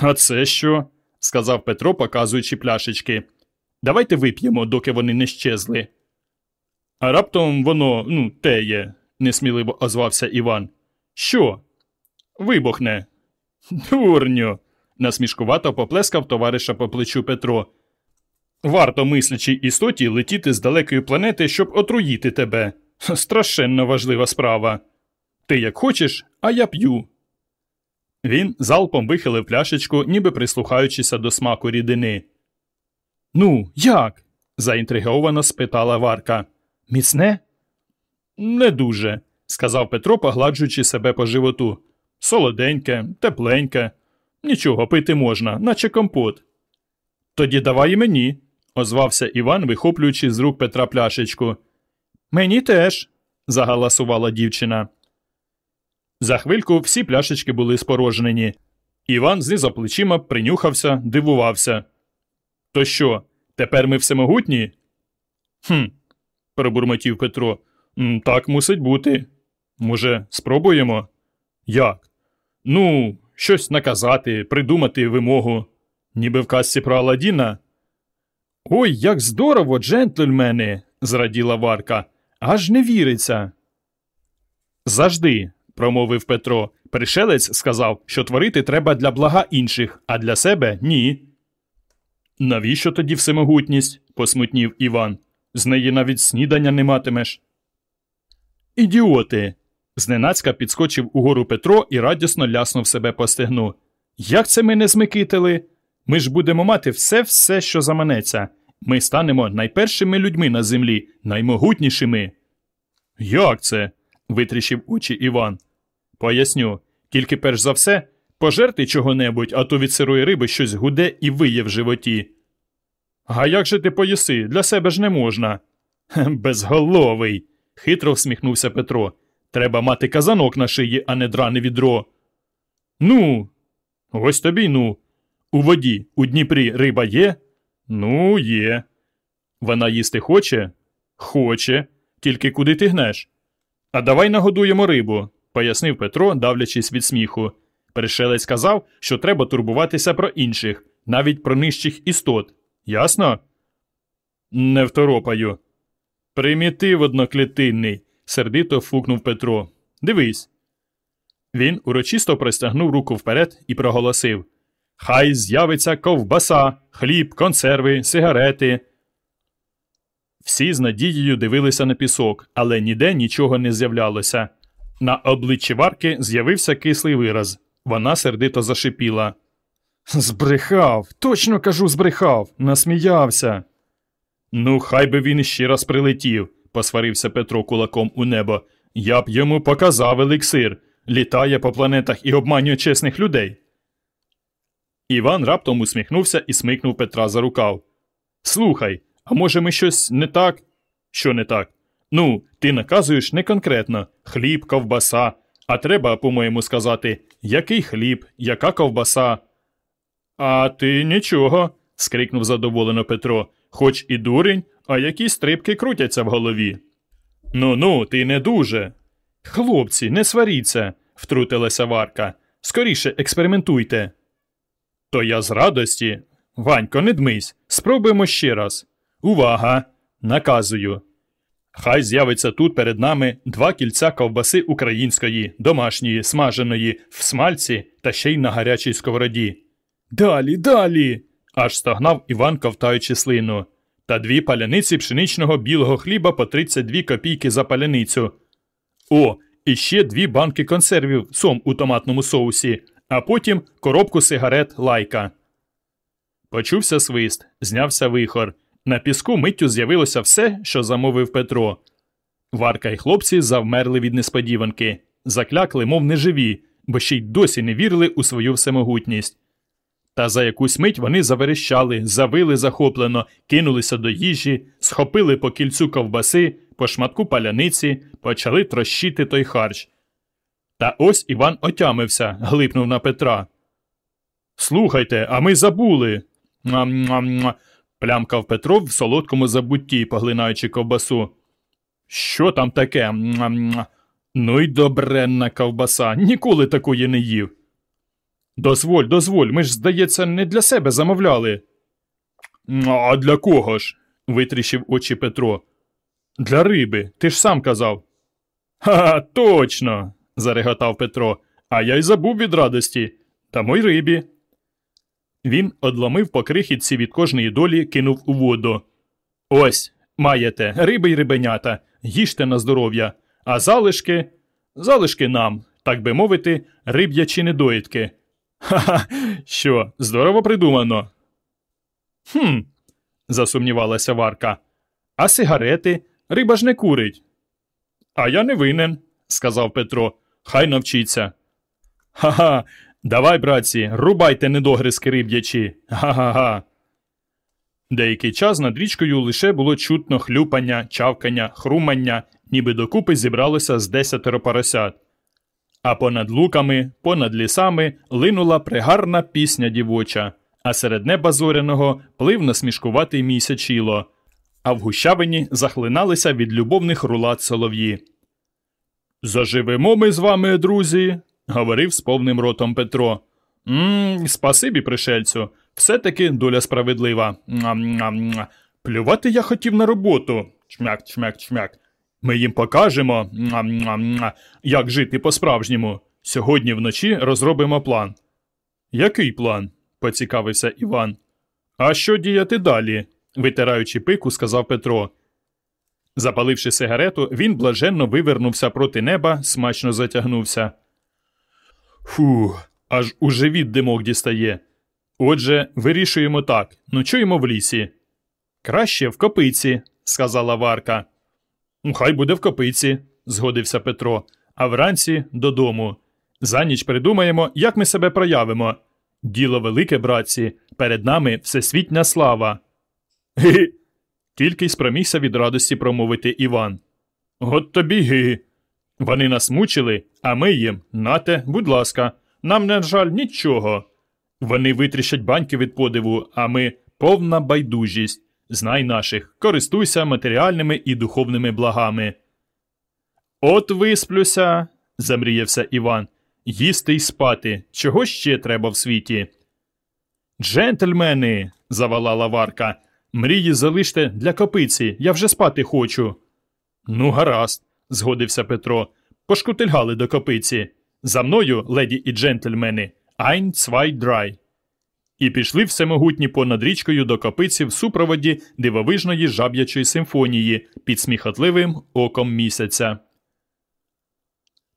А це що? сказав Петро, показуючи пляшечки. Давайте вип'ємо, доки вони не щезли. А раптом воно, ну, теє, несміливо озвався Іван. Що? Вибухне. Дурню. Насмішкувато поплескав товариша по плечу Петро. Варто мислячій істоті летіти з далекої планети, щоб отруїти тебе. Страшенно важлива справа. Ти як хочеш, а я п'ю. Він залпом вихилив пляшечку, ніби прислухаючися до смаку рідини. Ну, як? заінтриговано спитала Варка. Міцне? Не дуже, сказав Петро, погладжуючи себе по животу. Солоденьке, тепленьке. Нічого пити можна, наче компот. Тоді давай і мені, озвався Іван, вихоплюючи з рук Петра пляшечку. Мені теж, загаласувала дівчина. За хвильку всі пляшечки були спорожнені. Іван знизав плечима, принюхався, дивувався. То що, тепер ми всемогутні? Хм, пробурмотів Петро. Так мусить бути. Може, спробуємо? Як? Ну, щось наказати, придумати вимогу, ніби в казці про Аладдіна. Ой, як здорово, джентльмени, зраділа Варка. Аж не віриться. Завжди, промовив Петро. Пришелець сказав, що творити треба для блага інших, а для себе ні. Навіщо тоді всемогутність? посмутнів Іван. З неї навіть снідання не матимеш. Ідіоти. Зненацька підскочив угору Петро і радісно ляснув себе по стегну. Як це ми не змикитили? Ми ж будемо мати все все, що заманеться. Ми станемо найпершими людьми на землі, наймогутнішими. Як це? витріщив очі Іван. Поясню, тільки перш за все, пожерти чого-небудь, а то від сирої риби щось гуде і виє в животі. А як же ти поїси? Для себе ж не можна. Безголовий. хитро всміхнувся Петро. Треба мати казанок на шиї, а не дране відро. Ну, ось тобі ну. У воді у Дніпрі риба є? Ну, є. Вона їсти хоче? Хоче. Тільки куди ти гнеш? А давай нагодуємо рибу, пояснив Петро, давлячись від сміху. Перешелець сказав, що треба турбуватися про інших, навіть про нижчих істот. Ясно? Не второпаю. Примітив одноклітинний, сердито фукнув Петро. Дивись. Він урочисто простягнув руку вперед і проголосив Хай з'явиться ковбаса, хліб, консерви, сигарети. Всі з надією дивилися на пісок, але ніде нічого не з'являлося. На обличчі варки з'явився кислий вираз. Вона сердито зашипіла. Збрехав, точно кажу, збрехав, насміявся. Ну, хай би він іще раз прилетів, посварився Петро кулаком у небо. Я б йому показав еліксир. Літає по планетах і обманює чесних людей. Іван раптом усміхнувся і смикнув Петра за рукав. Слухай, а може, ми щось не так? Що не так? Ну, ти наказуєш не конкретно хліб, ковбаса, а треба, по-моєму, сказати, який хліб, яка ковбаса. А ти нічого, скрикнув задоволено Петро, хоч і дурень, а якісь стрибки крутяться в голові. Ну ну, ти не дуже. Хлопці, не сваріться, втрутилася Варка. Скоріше експериментуйте. То я з радості. Ванько, не дмись, спробуємо ще раз. Увага! Наказую. Хай з'явиться тут перед нами два кільця ковбаси української, домашньої, смаженої, в смальці та ще й на гарячій сковороді. Далі, далі. аж стогнав Іван, ковтаючи слину. Та дві паляниці пшеничного білого хліба по 32 копійки за паляницю. О, і ще дві банки консервів сом у томатному соусі, а потім коробку сигарет лайка. Почувся свист, знявся вихор. На піску миттю з'явилося все, що замовив Петро. Варка й хлопці завмерли від несподіванки, заклякли, мов неживі, бо ще й досі не вірили у свою всемогутність. Та за якусь мить вони заверещали, завили захоплено, кинулися до їжі, схопили по кільцю ковбаси, по шматку паляниці, почали трощити той харч. Та ось Іван отямився, глипнув на Петра. Слухайте, а ми забули. Мам-мам-мам плямкав Петро в солодкому забутті, поглинаючи ковбасу. Що там таке? Ну й добренна ковбаса, ніколи такої не їв. Дозволь, дозволь, ми ж, здається, не для себе замовляли. А для кого ж? витріщив очі Петро. Для риби, ти ж сам казав. Ха, точно. зареготав Петро. А я й забув від радості. Та й рибі. Він одломив по крихітці від кожної долі, кинув у воду. Ось, маєте, риби й рибенята, їжте на здоров'я, а залишки залишки нам, так би мовити, риб'ячі недоїдки. Ха-ха, що, здорово придумано. Хм, засумнівалася Варка. А сигарети риба ж не курить. А я не винен, сказав Петро. Хай навчиться. Ха-ха, Давай, братці, рубайте недогризки риб'ячі. Га-га-га. Деякий час над річкою лише було чутно хлюпання, чавкання, хрумання, ніби докупи зібралося з десятеро поросят. А понад луками, понад лісами линула пригарна пісня дівоча, а серед неба зоряного плив насмішкуватий місячіло, а в гущавині захлиналися від любовних рулат солов'ї. Заживемо ми з вами, друзі, говорив з повним ротом Петро. Мм, спасибі, пришельцю, все-таки доля справедлива. Мам-мам-мам. Плювати я хотів на роботу. Чмяк, чмяк, чмяк. Ми їм покажемо, як жити по-справжньому. Сьогодні вночі розробимо план. Який план? поцікавився Іван. А що діяти далі? витираючи пику, сказав Петро. Запаливши сигарету, він блаженно вивернувся проти неба, смачно затягнувся. Фу, аж у живіт димок дістає. Отже, вирішуємо так ночуємо в лісі. Краще в копиці, сказала Варка. «Ну, Хай буде в копиці, згодився Петро, а вранці додому. За ніч придумаємо, як ми себе проявимо. Діло велике, братці, перед нами всесвітня слава. Гі. Тільки й спромігся від радості промовити Іван. От тобі ги. Вони нас мучили, а ми їм, нате, будь ласка, нам не жаль нічого. Вони витріщать баньки від подиву, а ми повна байдужість. Знай наших, користуйся матеріальними і духовними благами. От висплюся, замріявся Іван. Їсти й спати. Чого ще треба в світі? Джентльмени, завалала Варка. Мрії залиште для копиці, я вже спати хочу. Ну, гаразд, згодився Петро. Пошкутильгали до копиці. За мною, леді і джентльмени, Ein, zwei, drei. І пішли всемогутні понад річкою до копиці в супроводі дивовижної жаб'ячої симфонії під сміхотливим оком місяця.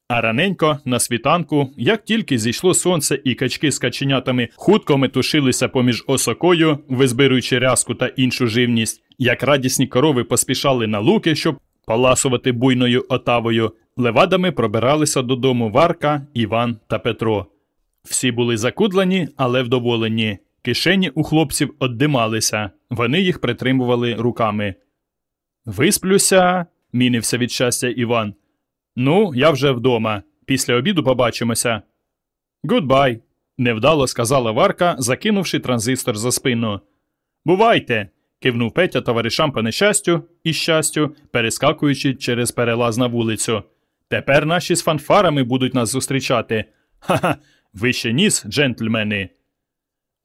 А раненько, на світанку, як тільки зійшло сонце і качки з каченятами хутко метушилися поміж осокою, визбируючи рязку та іншу живність, як радісні корови поспішали на луки, щоб поласувати буйною отавою, левадами пробиралися додому Варка, Іван та Петро. Всі були закудлені, але вдоволені. Кишені у хлопців оддималися, вони їх притримували руками. Висплюся, мінився від щастя Іван. Ну, я вже вдома. Після обіду побачимося. Гудбай, невдало сказала Варка, закинувши транзистор за спину. Бувайте. кивнув Петя товаришам по нещастю і щастю, перескакуючи через перелаз на вулицю. Тепер наші з фанфарами будуть нас зустрічати. Ха-ха, вище ніс, джентльмени.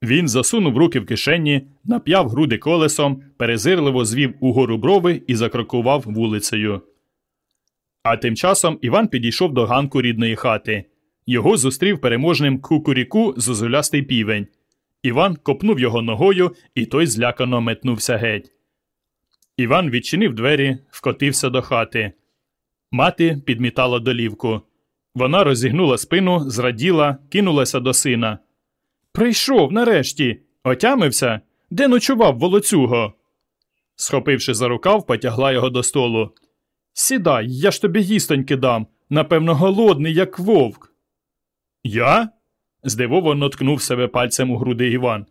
Він засунув руки в кишені, нап'яв груди колесом, перезирливо звів угору брови і закрокував вулицею. А тим часом Іван підійшов до ганку рідної хати. Його зустрів переможним кукуріку зозулястий півень. Іван копнув його ногою, і той злякано метнувся геть. Іван відчинив двері, вкотився до хати. Мати підмітала долівку. Вона розігнула спину, зраділа, кинулася до сина. Прийшов нарешті. Отямився? Де ночував волоцюго? Схопивши за рукав, потягла його до столу. Сідай, я ж тобі їстоньки дам. Напевно, голодний, як вовк. Я? здивовано ткнув себе пальцем у груди Іван.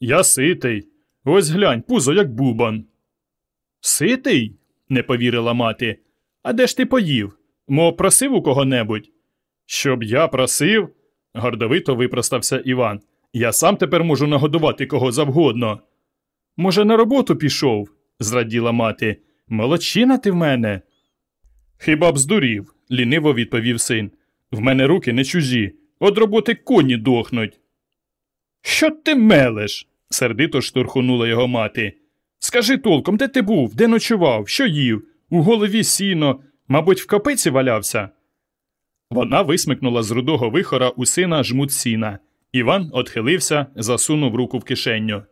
Я ситий. Ось глянь, пузо, як бубан. Ситий? не повірила мати. А де ж ти поїв? Мов просив у кого-небудь? Щоб я просив, гордовито випростався Іван. Я сам тепер можу нагодувати кого завгодно. Може, на роботу пішов? зраділа мати. Молодчина ти в мене. Хіба б здурів, ліниво відповів син. В мене руки не чужі, От роботи коні дохнуть. Що ти мелеш? сердито штурхунула його мати. Скажи толком, де ти був, де ночував, що їв? У голові сіно, мабуть, в капиці валявся. Вона висмикнула з рудого вихора у сина жмут сіна. Іван отхилився, засунув руку в кишеню.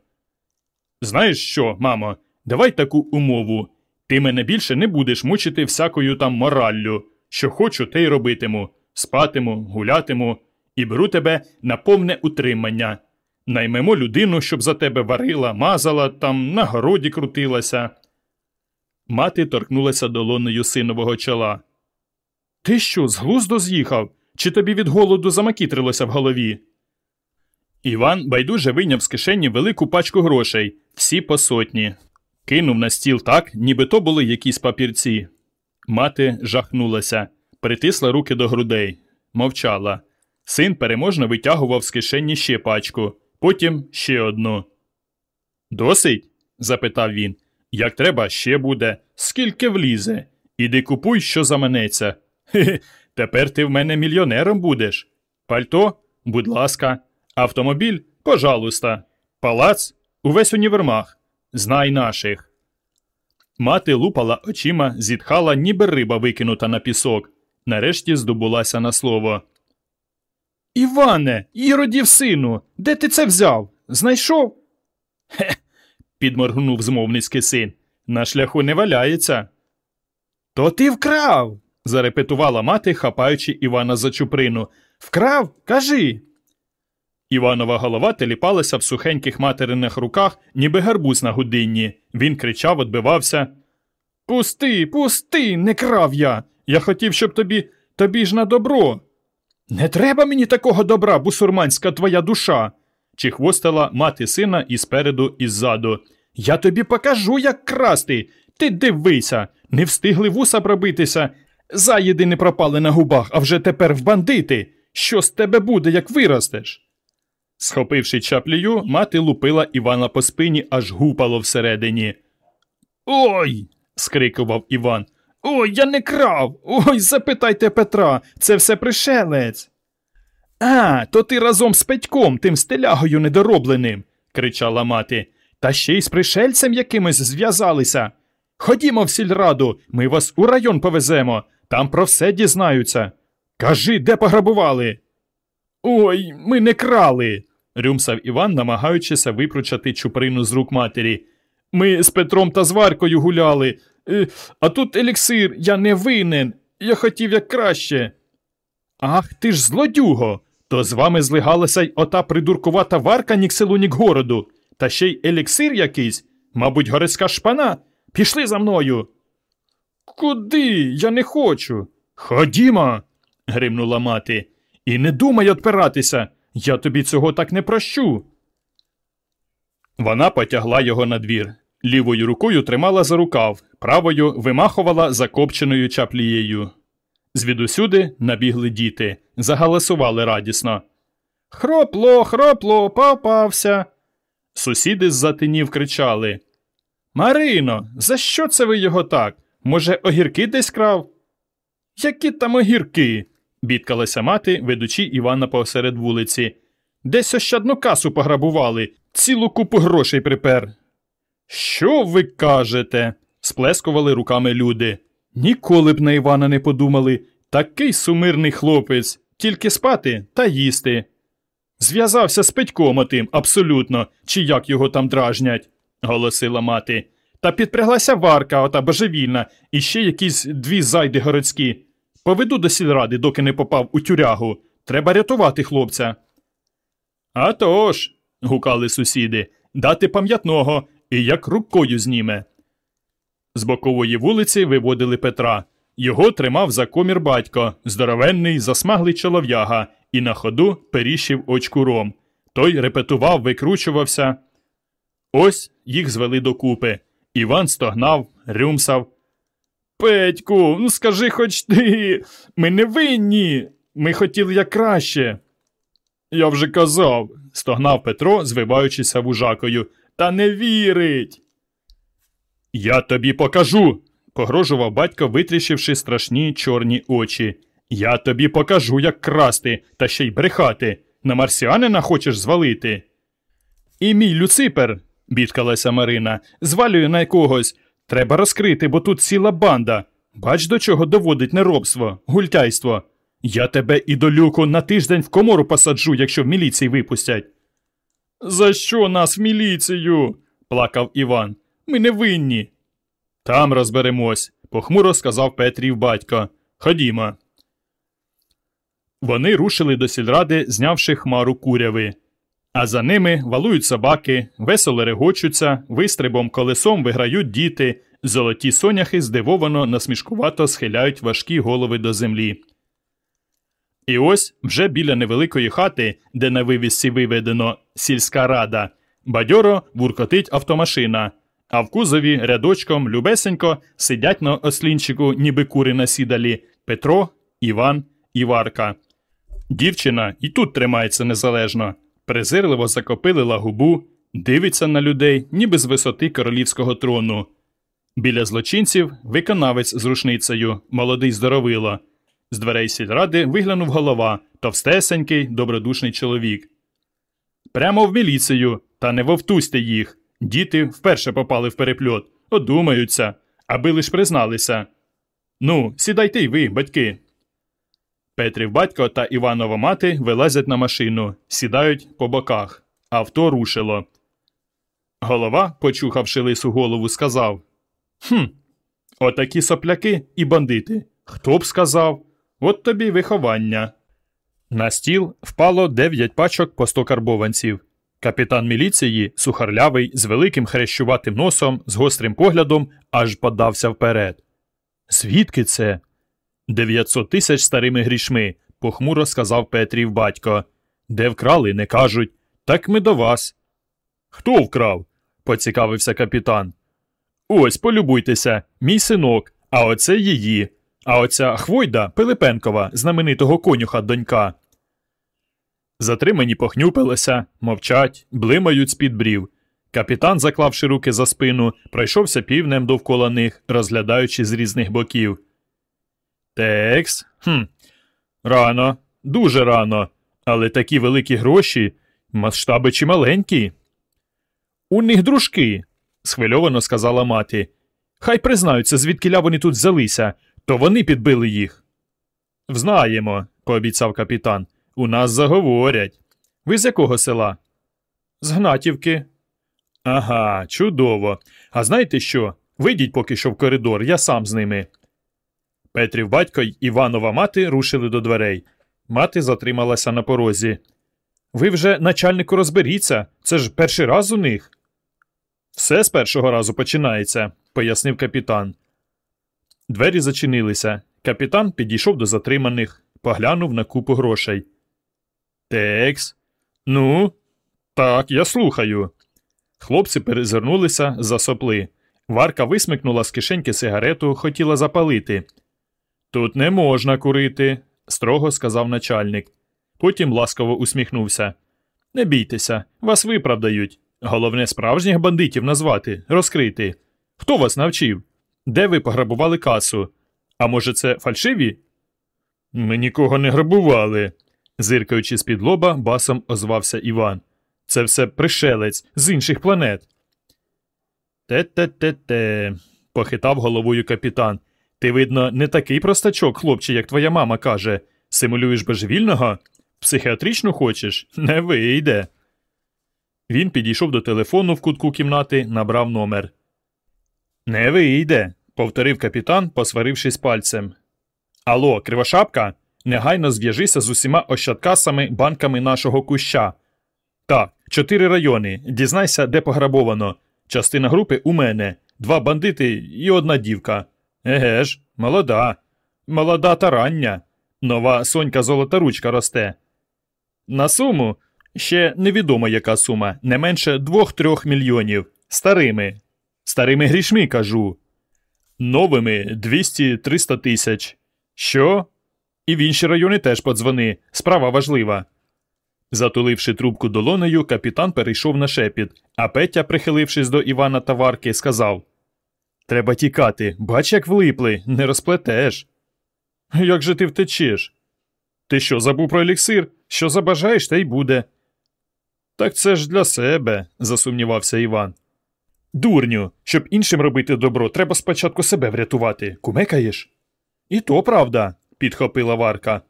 Знаєш що, мамо, давай таку умову. Ти мене більше не будеш мучити всякою там мораллю. Що хочу, те й робитиму. Спатиму, гулятиму і беру тебе на повне утримання. Наймемо людину, щоб за тебе варила, мазала, там на городі крутилася. Мати торкнулася долоною синового чола. Ти що, з глузду з'їхав? Чи тобі від голоду замакітрилося в голові? Іван байдуже вийняв з кишені велику пачку грошей, всі по сотні. Кинув на стіл так, ніби то були якісь папірці. Мати жахнулася, притисла руки до грудей, мовчала. Син переможно витягував з кишені ще пачку, потім ще одну. Досить? запитав він. Як треба, ще буде. Скільки влізе? Іди купуй, що заманеться. Хе-хе, <laughs> тепер ти в мене мільйонером будеш. Пальто, будь ласка, автомобіль, пожалуйста. Палац, увесь універмаг. Знай наших. Мати лупала очима, зітхала, ніби риба викинута на пісок. Нарешті здобулася на слово. Іване, іродів сину, де ти це взяв? Знайшов? Хе, підморгнув змовницький син. На шляху не валяється. То ти вкрав. Зарепетувала мати, хапаючи Івана за чуприну. Вкрав? Кажи. Іванова голова теліпалася в сухеньких материних руках, ніби гарбуз на годинні. Він кричав, відбивався. Пусти, пусти, не крав я. Я хотів, щоб тобі тобі ж на добро. Не треба мені такого добра, бусурманська твоя душа. Чихвостила мати сина і спереду, і ззаду. Я тобі покажу, як красти. Ти дивися, не встигли вуса пробитися. Заїди не пропали на губах, а вже тепер в бандити. Що з тебе буде, як виростеш? Схопивши чаплію, мати лупила Івана по спині, аж гупало всередині. Ой. скрикував Іван. Ой, я не крав. Ой, запитайте Петра, це все пришелець. А, то ти разом з Петьком, тим стелягою недоробленим, кричала мати. Та ще й з пришельцем якимось зв'язалися. Ходімо в сільраду, ми вас у район повеземо, там про все дізнаються. Кажи, де пограбували? Ой, ми не крали, рюмсав Іван, намагаючися випручати чуприну з рук матері. Ми з Петром та з Варкою гуляли, е, а тут еліксир, я не винен. Я хотів як краще. Ах, ти ж злодюго. То з вами злигалася й ота придуркувата варка ні к селу, ні к городу, та ще й еліксир якийсь, мабуть, горецька шпана. Пішли за мною. Куди? Я не хочу. Ходімо. гримнула мати. І не думай отпиратися. Я тобі цього так не прощу. Вона потягла його на двір. Лівою рукою тримала за рукав, правою вимахувала закопченою чаплією. Звідусюди набігли діти, загаласували радісно. Хропло, хропло, попався. Сусіди з затинів кричали Марино, за що це ви його так? Може, огірки десь крав? Які там огірки? бідкалася мати, ведучи Івана посеред вулиці. Десь ощадну касу пограбували, цілу купу грошей припер. Що ви кажете? сплескували руками люди. Ніколи б на Івана не подумали. Такий сумирний хлопець, тільки спати та їсти. Зв'язався з Петьком отим, абсолютно, чи як його там дражнять, голосила мати. Та підпряглася варка, ота божевільна, і ще якісь дві зайди городські. Поведу до сільради, доки не попав у тюрягу. Треба рятувати хлопця. «А тож», – гукали сусіди, дати пам'ятного і як рукою зніме. З бокової вулиці виводили Петра. Його тримав за комір батько, здоровенний, засмаглий чолов'яга, і на ходу періщив очкуром. Той репетував, викручувався. Ось їх звели докупи. Іван стогнав, рюмсав. Петьку, ну скажи хоч ти. Ми не винні. Ми хотіли як краще. Я вже казав, стогнав Петро, звиваючися вужакою. Та не вірить. Я тобі покажу, погрожував батько, витріщивши страшні чорні очі. Я тобі покажу, як красти, та ще й брехати. На марсіанина хочеш звалити. І мій Люципер, бідкалася Марина, звалює на якогось. Треба розкрити, бо тут ціла банда. Бач, до чого доводить неробство, гультяйство. Я тебе і до люку на тиждень в комору посаджу, якщо в міліції випустять. За що нас в міліцію? плакав Іван. Ми не винні. Там розберемось, похмуро сказав Петрів батько. Ходімо. Вони рушили до сільради, знявши хмару куряви. А за ними валують собаки, весело регочуться, вистрибом колесом виграють діти, золоті соняхи здивовано насмішкувато схиляють важкі голови до землі. І ось вже біля невеликої хати, де на вивісці виведено сільська рада, Бадьоро вуркотить автомашина, а в кузові рядочком любесенько сидять на ослінчику, ніби кури на сідалі Петро, Іван і Варка. Дівчина і тут тримається незалежно, презирливо закопилила губу, дивиться на людей, ніби з висоти королівського трону. Біля злочинців виконавець з рушницею, молодий здоровило. З дверей сільради виглянув голова, товстесенький, добродушний чоловік. Прямо в міліцію, та не вовтузьте їх. Діти вперше попали в перепльот, одумаються, аби лиш призналися. Ну, сідайте й ви, батьки. Петрів батько та Іванова мати вилазять на машину, сідають по боках. Авто рушило. Голова, почухавши лису голову, сказав Хм, отакі сопляки і бандити. Хто б сказав? От тобі виховання. На стіл впало дев'ять пачок по сто карбованців. Капітан міліції, сухарлявий, з великим хрещуватим носом, з гострим поглядом, аж подався вперед. Звідки це? Дев'ятсот тисяч старими грішми, похмуро сказав Петрів батько. Де вкрали, не кажуть. Так ми до вас. Хто вкрав? поцікавився капітан. Ось, полюбуйтеся, мій синок, а оце її. А оця Хвойда Пилипенкова, знаменитого конюха донька. Затримані похнюпилися, мовчать, блимають з-під брів. Капітан, заклавши руки за спину, пройшовся півнем довкола них, розглядаючи з різних боків. Текс? Хм. Рано, дуже рано. Але такі великі гроші, масштаби чималенькі. У них дружки, схвильовано сказала мати. Хай признаються, звідкиля вони тут взялися, то вони підбили їх. Взнаємо, пообіцяв капітан. У нас заговорять. Ви з якого села? З Гнатівки. Ага, чудово. А знаєте що? Вийдіть поки що в коридор, я сам з ними. Петрів батько й Іванова мати рушили до дверей. Мати затрималася на порозі. Ви вже, начальнику, розберіться, це ж перший раз у них. Все з першого разу починається, пояснив капітан. Двері зачинилися. Капітан підійшов до затриманих, поглянув на купу грошей. Текс. Ну, так, я слухаю. Хлопці перезирнулися, засопли. Варка висмикнула з кишеньки сигарету, хотіла запалити. Тут не можна курити, строго сказав начальник. Потім ласково усміхнувся. Не бійтеся, вас виправдають. Головне справжніх бандитів назвати, розкрити. Хто вас навчив? Де ви пограбували касу? А може, це фальшиві? Ми нікого не грабували, зиркаючи з під лоба, басом озвався Іван. Це все пришелець з інших планет. Те-те-те-те, похитав головою капітан. Ти, видно, не такий простачок, хлопче, як твоя мама каже. Симулюєш божевільного? Психіатричну хочеш? Не вийде. Він підійшов до телефону в кутку кімнати, набрав номер. Не вийде, повторив капітан, посварившись пальцем. Алло, кривошапка? Негайно зв'яжися з усіма ощадкасами банками нашого куща. Так, чотири райони. Дізнайся, де пограбовано. Частина групи у мене, два бандити і одна дівка. Еге ж, молода, молода та рання. Нова сонька золота ручка росте. На суму ще невідомо яка сума, не менше двох-трьох мільйонів. Старими. Старими грішми кажу. Новими 200-300 тисяч. Що? І в інші райони теж подзвони. Справа важлива. Затуливши трубку долонею, капітан перейшов на шепіт, а Петя, прихилившись до Івана та Варки, сказав Треба тікати. Бач, як влипли, не розплетеш. Як же ти втечеш? Ти що, забув про еліксир? Що забажаєш, те й буде. Так це ж для себе, засумнівався Іван. Дурню, щоб іншим робити добро, треба спочатку себе врятувати. Кумекаєш? І то правда, підхопила Варка.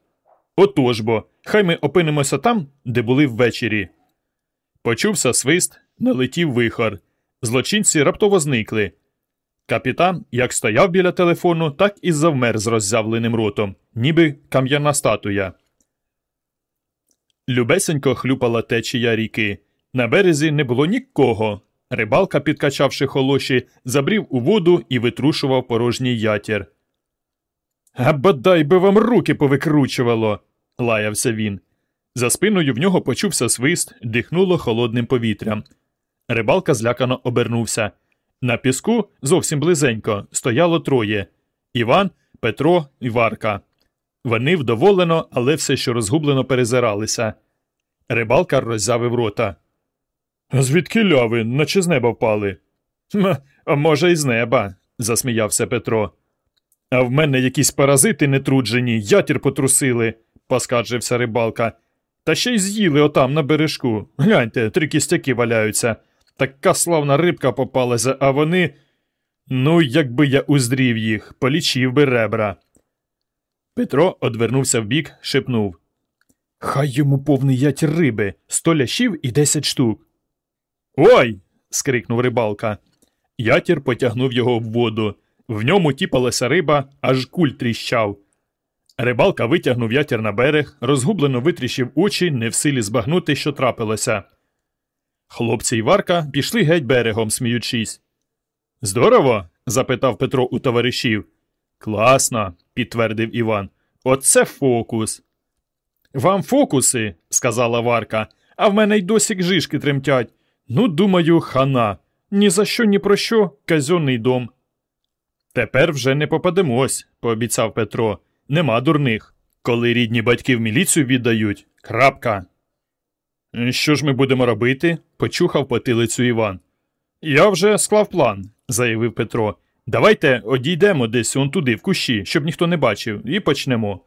Отож бо, хай ми опинимося там, де були ввечері. Почувся свист, налетів вихор. Злочинці раптово зникли. Капітан як стояв біля телефону, так і завмер з роззявленим ротом, ніби кам'яна статуя. Любесенько хлюпала течія ріки. На березі не було нікого. Рибалка, підкачавши холоші, забрів у воду і витрушував порожній ятір. А бодай би вам руки повикручувало, лаявся він. За спиною в нього почувся свист, дихнуло холодним повітрям. Рибалка злякано обернувся. На піску зовсім близенько стояло троє Іван, Петро і Варка. Вони вдоволено, але все ще розгублено перезиралися. Рибалка роззявив рота. Звідки ляви, наче з неба впали? А може, й з неба, засміявся Петро. А в мене якісь паразити нетруджені, ятір потрусили, поскаржився рибалка. Та ще й з'їли отам на бережку. Гляньте, три кістяки валяються. Така славна рибка попалася, а вони. Ну, якби я уздрів їх, полічив би ребра. Петро одвернувся вбік, шепнув. Хай йому повний ять риби, сто лящів і десять штук. Ой. скрикнув рибалка. Ятір потягнув його в воду. В ньому тіпалася риба, аж куль тріщав. Рибалка витягнув ятір на берег, розгублено витріщив очі, не в силі збагнути, що трапилося. Хлопці й Варка пішли геть берегом, сміючись. Здорово? запитав Петро у товаришів. Класно, підтвердив Іван. Оце фокус. Вам фокуси, сказала Варка, а в мене й досі жишки тремтять. Ну, думаю, хана. Ні за що, ні про що, казьонний дом. Тепер вже не попадемось, пообіцяв Петро. Нема дурних. Коли рідні батьки в міліцію віддають. Крапка. Що ж ми будемо робити? Почухав потилицю Іван. Я вже склав план, заявив Петро. Давайте одійдемо десь он туди, в кущі, щоб ніхто не бачив, і почнемо.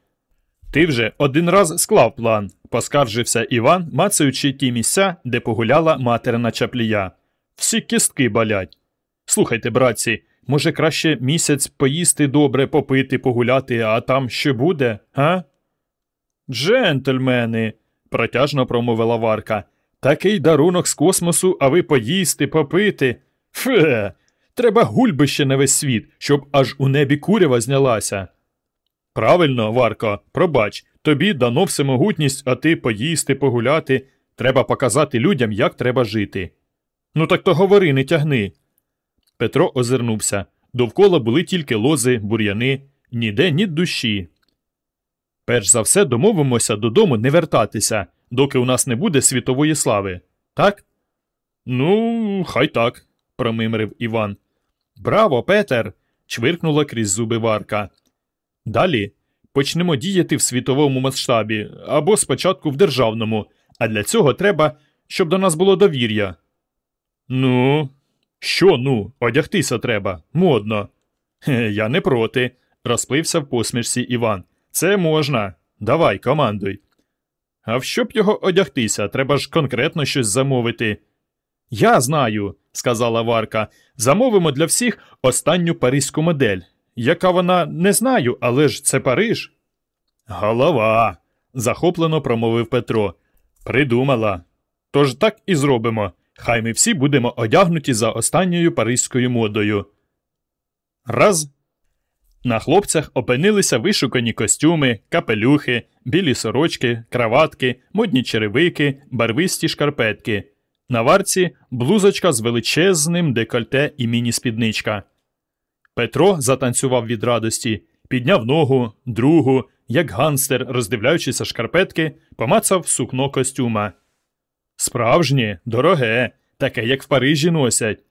Ти вже один раз склав план, поскаржився Іван, мацаючи ті місця, де погуляла материна чаплія. Всі кістки болять. Слухайте, братці, може, краще місяць поїсти добре, попити, погуляти, а там що буде, га? Джентльмени, протяжно промовила Варка. Такий дарунок з космосу, а ви поїсти, попити. Фе, треба гульбище на весь світ, щоб аж у небі курява знялася. Правильно, Варко, пробач, тобі дано всемогутність, а ти поїсти, погуляти. Треба показати людям, як треба жити. Ну так то говори, не тягни. Петро озирнувся. Довкола були тільки лози, бур'яни, ніде ні душі. Перш за все домовимося додому не вертатися, доки у нас не буде світової слави. Так? Ну, хай так, промимрив Іван. Браво, Петер. чвиркнула крізь зуби Варка. Далі почнемо діяти в світовому масштабі або спочатку в державному, а для цього треба, щоб до нас було довір'я. Ну, що ну, одягтися треба, модно. Хе, я не проти, розплився в посмішці Іван. Це можна. Давай, командуй. А в щоб його одягтися, треба ж конкретно щось замовити. Я знаю, сказала Варка. Замовимо для всіх останню паризьку модель. Яка вона не знаю, але ж це Париж. Голова. захоплено промовив Петро. Придумала. Тож так і зробимо. Хай ми всі будемо одягнуті за останньою паризькою модою. Раз. На хлопцях опинилися вишукані костюми, капелюхи, білі сорочки, краватки, модні черевики, барвисті шкарпетки. На варці блузочка з величезним декольте і міні-спідничка. Петро затанцював від радості, підняв ногу, другу, як ганстер, роздивляючися шкарпетки, помацав сукно костюма. Справжнє, дороге, таке, як в Парижі носять.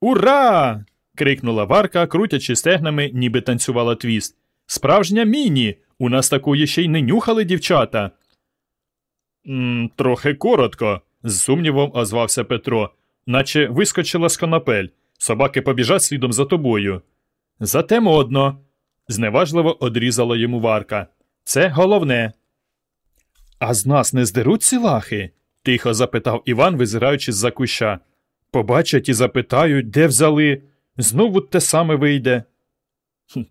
Ура! Крикнула Варка, крутячи стегнами, ніби танцювала твіст. Справжня міні. У нас такої ще й не нюхали дівчата. «М, Трохи коротко, з сумнівом озвався Петро, наче вискочила з канапель. Собаки побіжать слідом за тобою. Зате модно, зневажливо одрізала йому Варка. Це головне. А з нас не здеруть ці лахи? тихо запитав Іван, визираючи з за куща. Побачать і запитають, де взяли. Знову те саме вийде.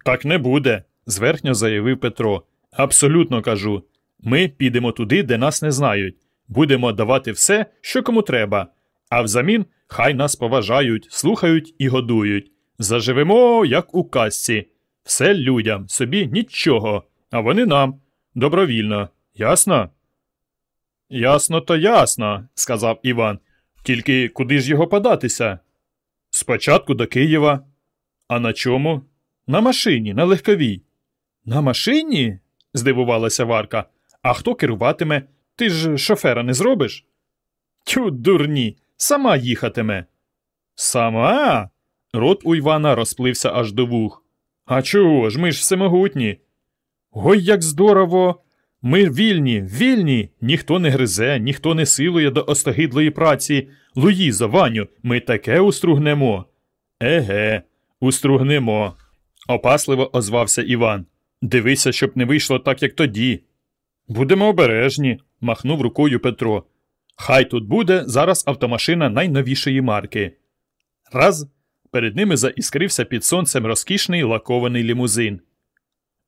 Так не буде, зверхньо заявив Петро. Абсолютно кажу. Ми підемо туди, де нас не знають. Будемо давати все, що кому треба, а взамін хай нас поважають, слухають і годують. Заживемо, як у казці. Все людям, собі нічого, а вони нам добровільно. Ясно? Ясно, то ясно, сказав Іван. Тільки куди ж його податися? Спочатку до Києва. А на чому? На машині, на легковій. На машині? здивувалася Варка. А хто керуватиме? Ти ж шофера не зробиш? Тю, дурні, сама їхатиме. Сама? Рот у Івана розплився аж до вух. А чого ж, ми ж всемогутні. Ой, як здорово! Ми вільні, вільні, ніхто не гризе, ніхто не силує до остогидлої праці. Луїза, Ваню, ми таке устругнемо. Еге, устругнемо. Опасливо озвався Іван. Дивися, щоб не вийшло так, як тоді. Будемо обережні, махнув рукою Петро. Хай тут буде зараз автомашина найновішої марки. Раз перед ними заіскрився під сонцем розкішний лакований лімузин.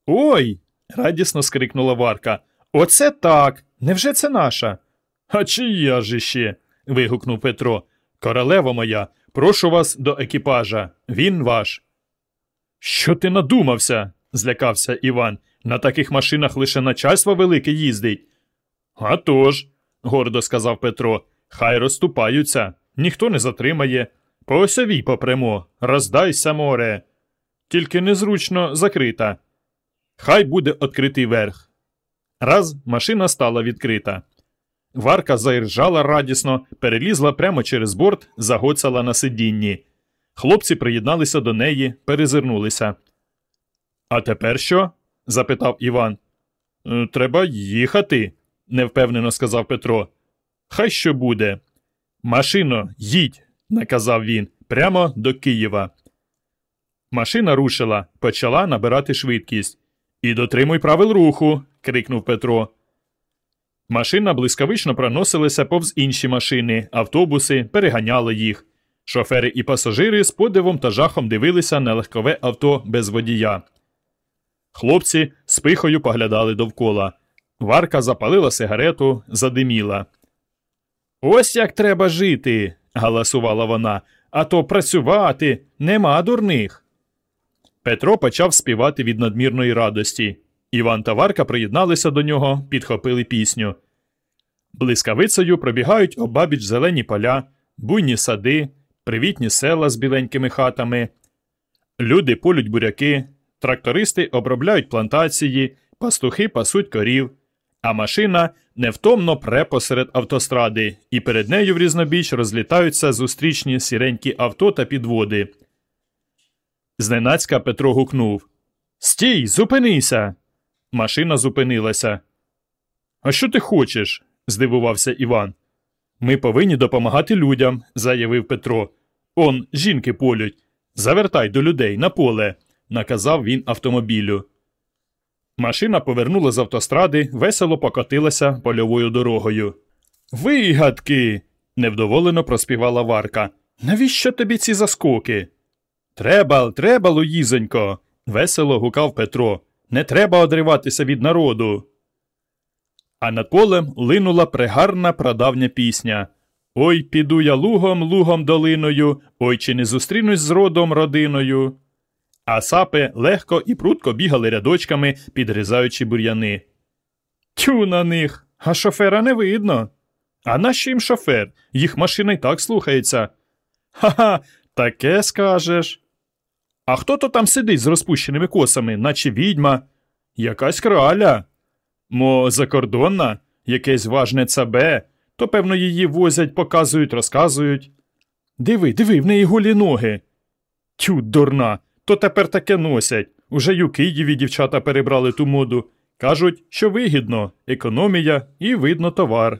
Ой. Радісно скрикнула Варка. Оце так. Невже це наша? А чия ж іще? вигукнув Петро. Королева моя, прошу вас до екіпажа. Він ваш. Що ти надумався? злякався Іван. На таких машинах лише начальство велике їздить. «А тож», – гордо сказав Петро, хай розступаються, ніхто не затримає. По осявій попремо, роздайся, море. Тільки незручно закрита. Хай буде відкритий верх. Раз машина стала відкрита. Варка заіржала радісно, перелізла прямо через борт, загоцала на сидінні. Хлопці приєдналися до неї, перезирнулися. А тепер що? запитав Іван. «Е, Треба їхати, невпевнено сказав Петро. Хай що буде. Машино, їдь, наказав він, прямо до Києва. Машина рушила, почала набирати швидкість. І дотримуй правил руху. крикнув Петро. Машина блискавично проносилася повз інші машини, автобуси, переганяли їх. Шофери і пасажири з подивом та жахом дивилися на легкове авто без водія. Хлопці з пихою поглядали довкола. Варка запалила сигарету, задиміла. Ось як треба жити, галасувала вона, а то працювати нема дурних. Петро почав співати від надмірної радості. Іван та Варка приєдналися до нього, підхопили пісню. Блискавицею пробігають обабіч зелені поля, буйні сади, привітні села з біленькими хатами. Люди полють буряки, трактористи обробляють плантації, пастухи пасуть корів, а машина невтомно пре посеред автостради, і перед нею в різнобіч розлітаються зустрічні сіренькі авто та підводи. Зненацька Петро гукнув Стій, зупинися. Машина зупинилася. А що ти хочеш? здивувався Іван. Ми повинні допомагати людям, заявив Петро. Он, жінки полють. Завертай до людей на поле, наказав він автомобілю. Машина повернула з автостради, весело покотилася польовою дорогою. Вигадки. невдоволено проспівала Варка. Навіщо тобі ці заскоки? Треба, треба, Луїзонько, весело гукав Петро. Не треба одриватися від народу. А над полем линула прегарна прадавня пісня. Ой, піду я лугом, лугом долиною, ой чи не зустрінусь з родом родиною. А сапи легко і прутко бігали рядочками, підрізаючи бур'яни. Тю на них, а шофера не видно. А нащо їм шофер? Їх машина й так слухається. Ха-ха, таке скажеш. А хто то там сидить з розпущеними косами, наче відьма? Якась краля. Мо закордонна, якесь важне цабе, то, певно, її возять, показують, розказують. Диви, диви, в неї голі ноги. Тю, дурна, то тепер таке носять. Уже й у Києві дівчата перебрали ту моду. Кажуть, що вигідно, економія і видно товар.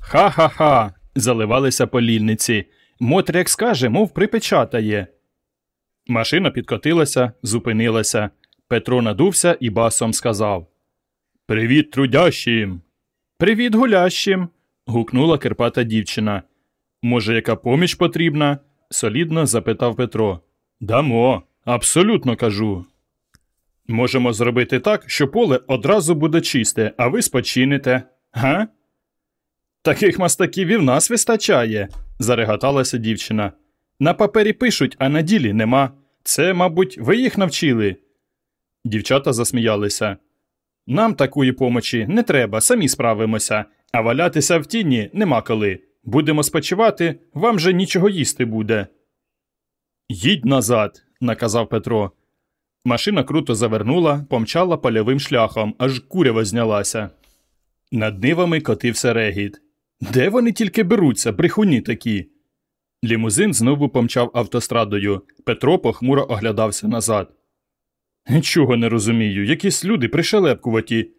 Ха-ха-ха, заливалися полільниці. Мотряк скаже, мов припечатає. Машина підкотилася, зупинилася. Петро надувся і басом сказав Привіт, трудящим. Привіт, гулящим. гукнула кирпата дівчина. Може, яка поміч потрібна? солідно запитав Петро. Дамо, абсолютно кажу. Можемо зробити так, що поле одразу буде чисте, а ви спочините, га? Таких мастаків і в нас вистачає, зареготалася дівчина. На папері пишуть, а на ділі нема. Це, мабуть, ви їх навчили. Дівчата засміялися. Нам такої помочі не треба, самі справимося, а валятися в тіні нема коли. Будемо спочивати, вам же нічого їсти буде. Їдь назад, наказав Петро. Машина круто завернула, помчала польовим шляхом, аж курява знялася. Над нивами котився регіт. Де вони тільки беруться, брехуні такі? Лімузин знову помчав автострадою. Петро похмуро оглядався назад. Нічого не розумію, якісь люди пришелепкуваті.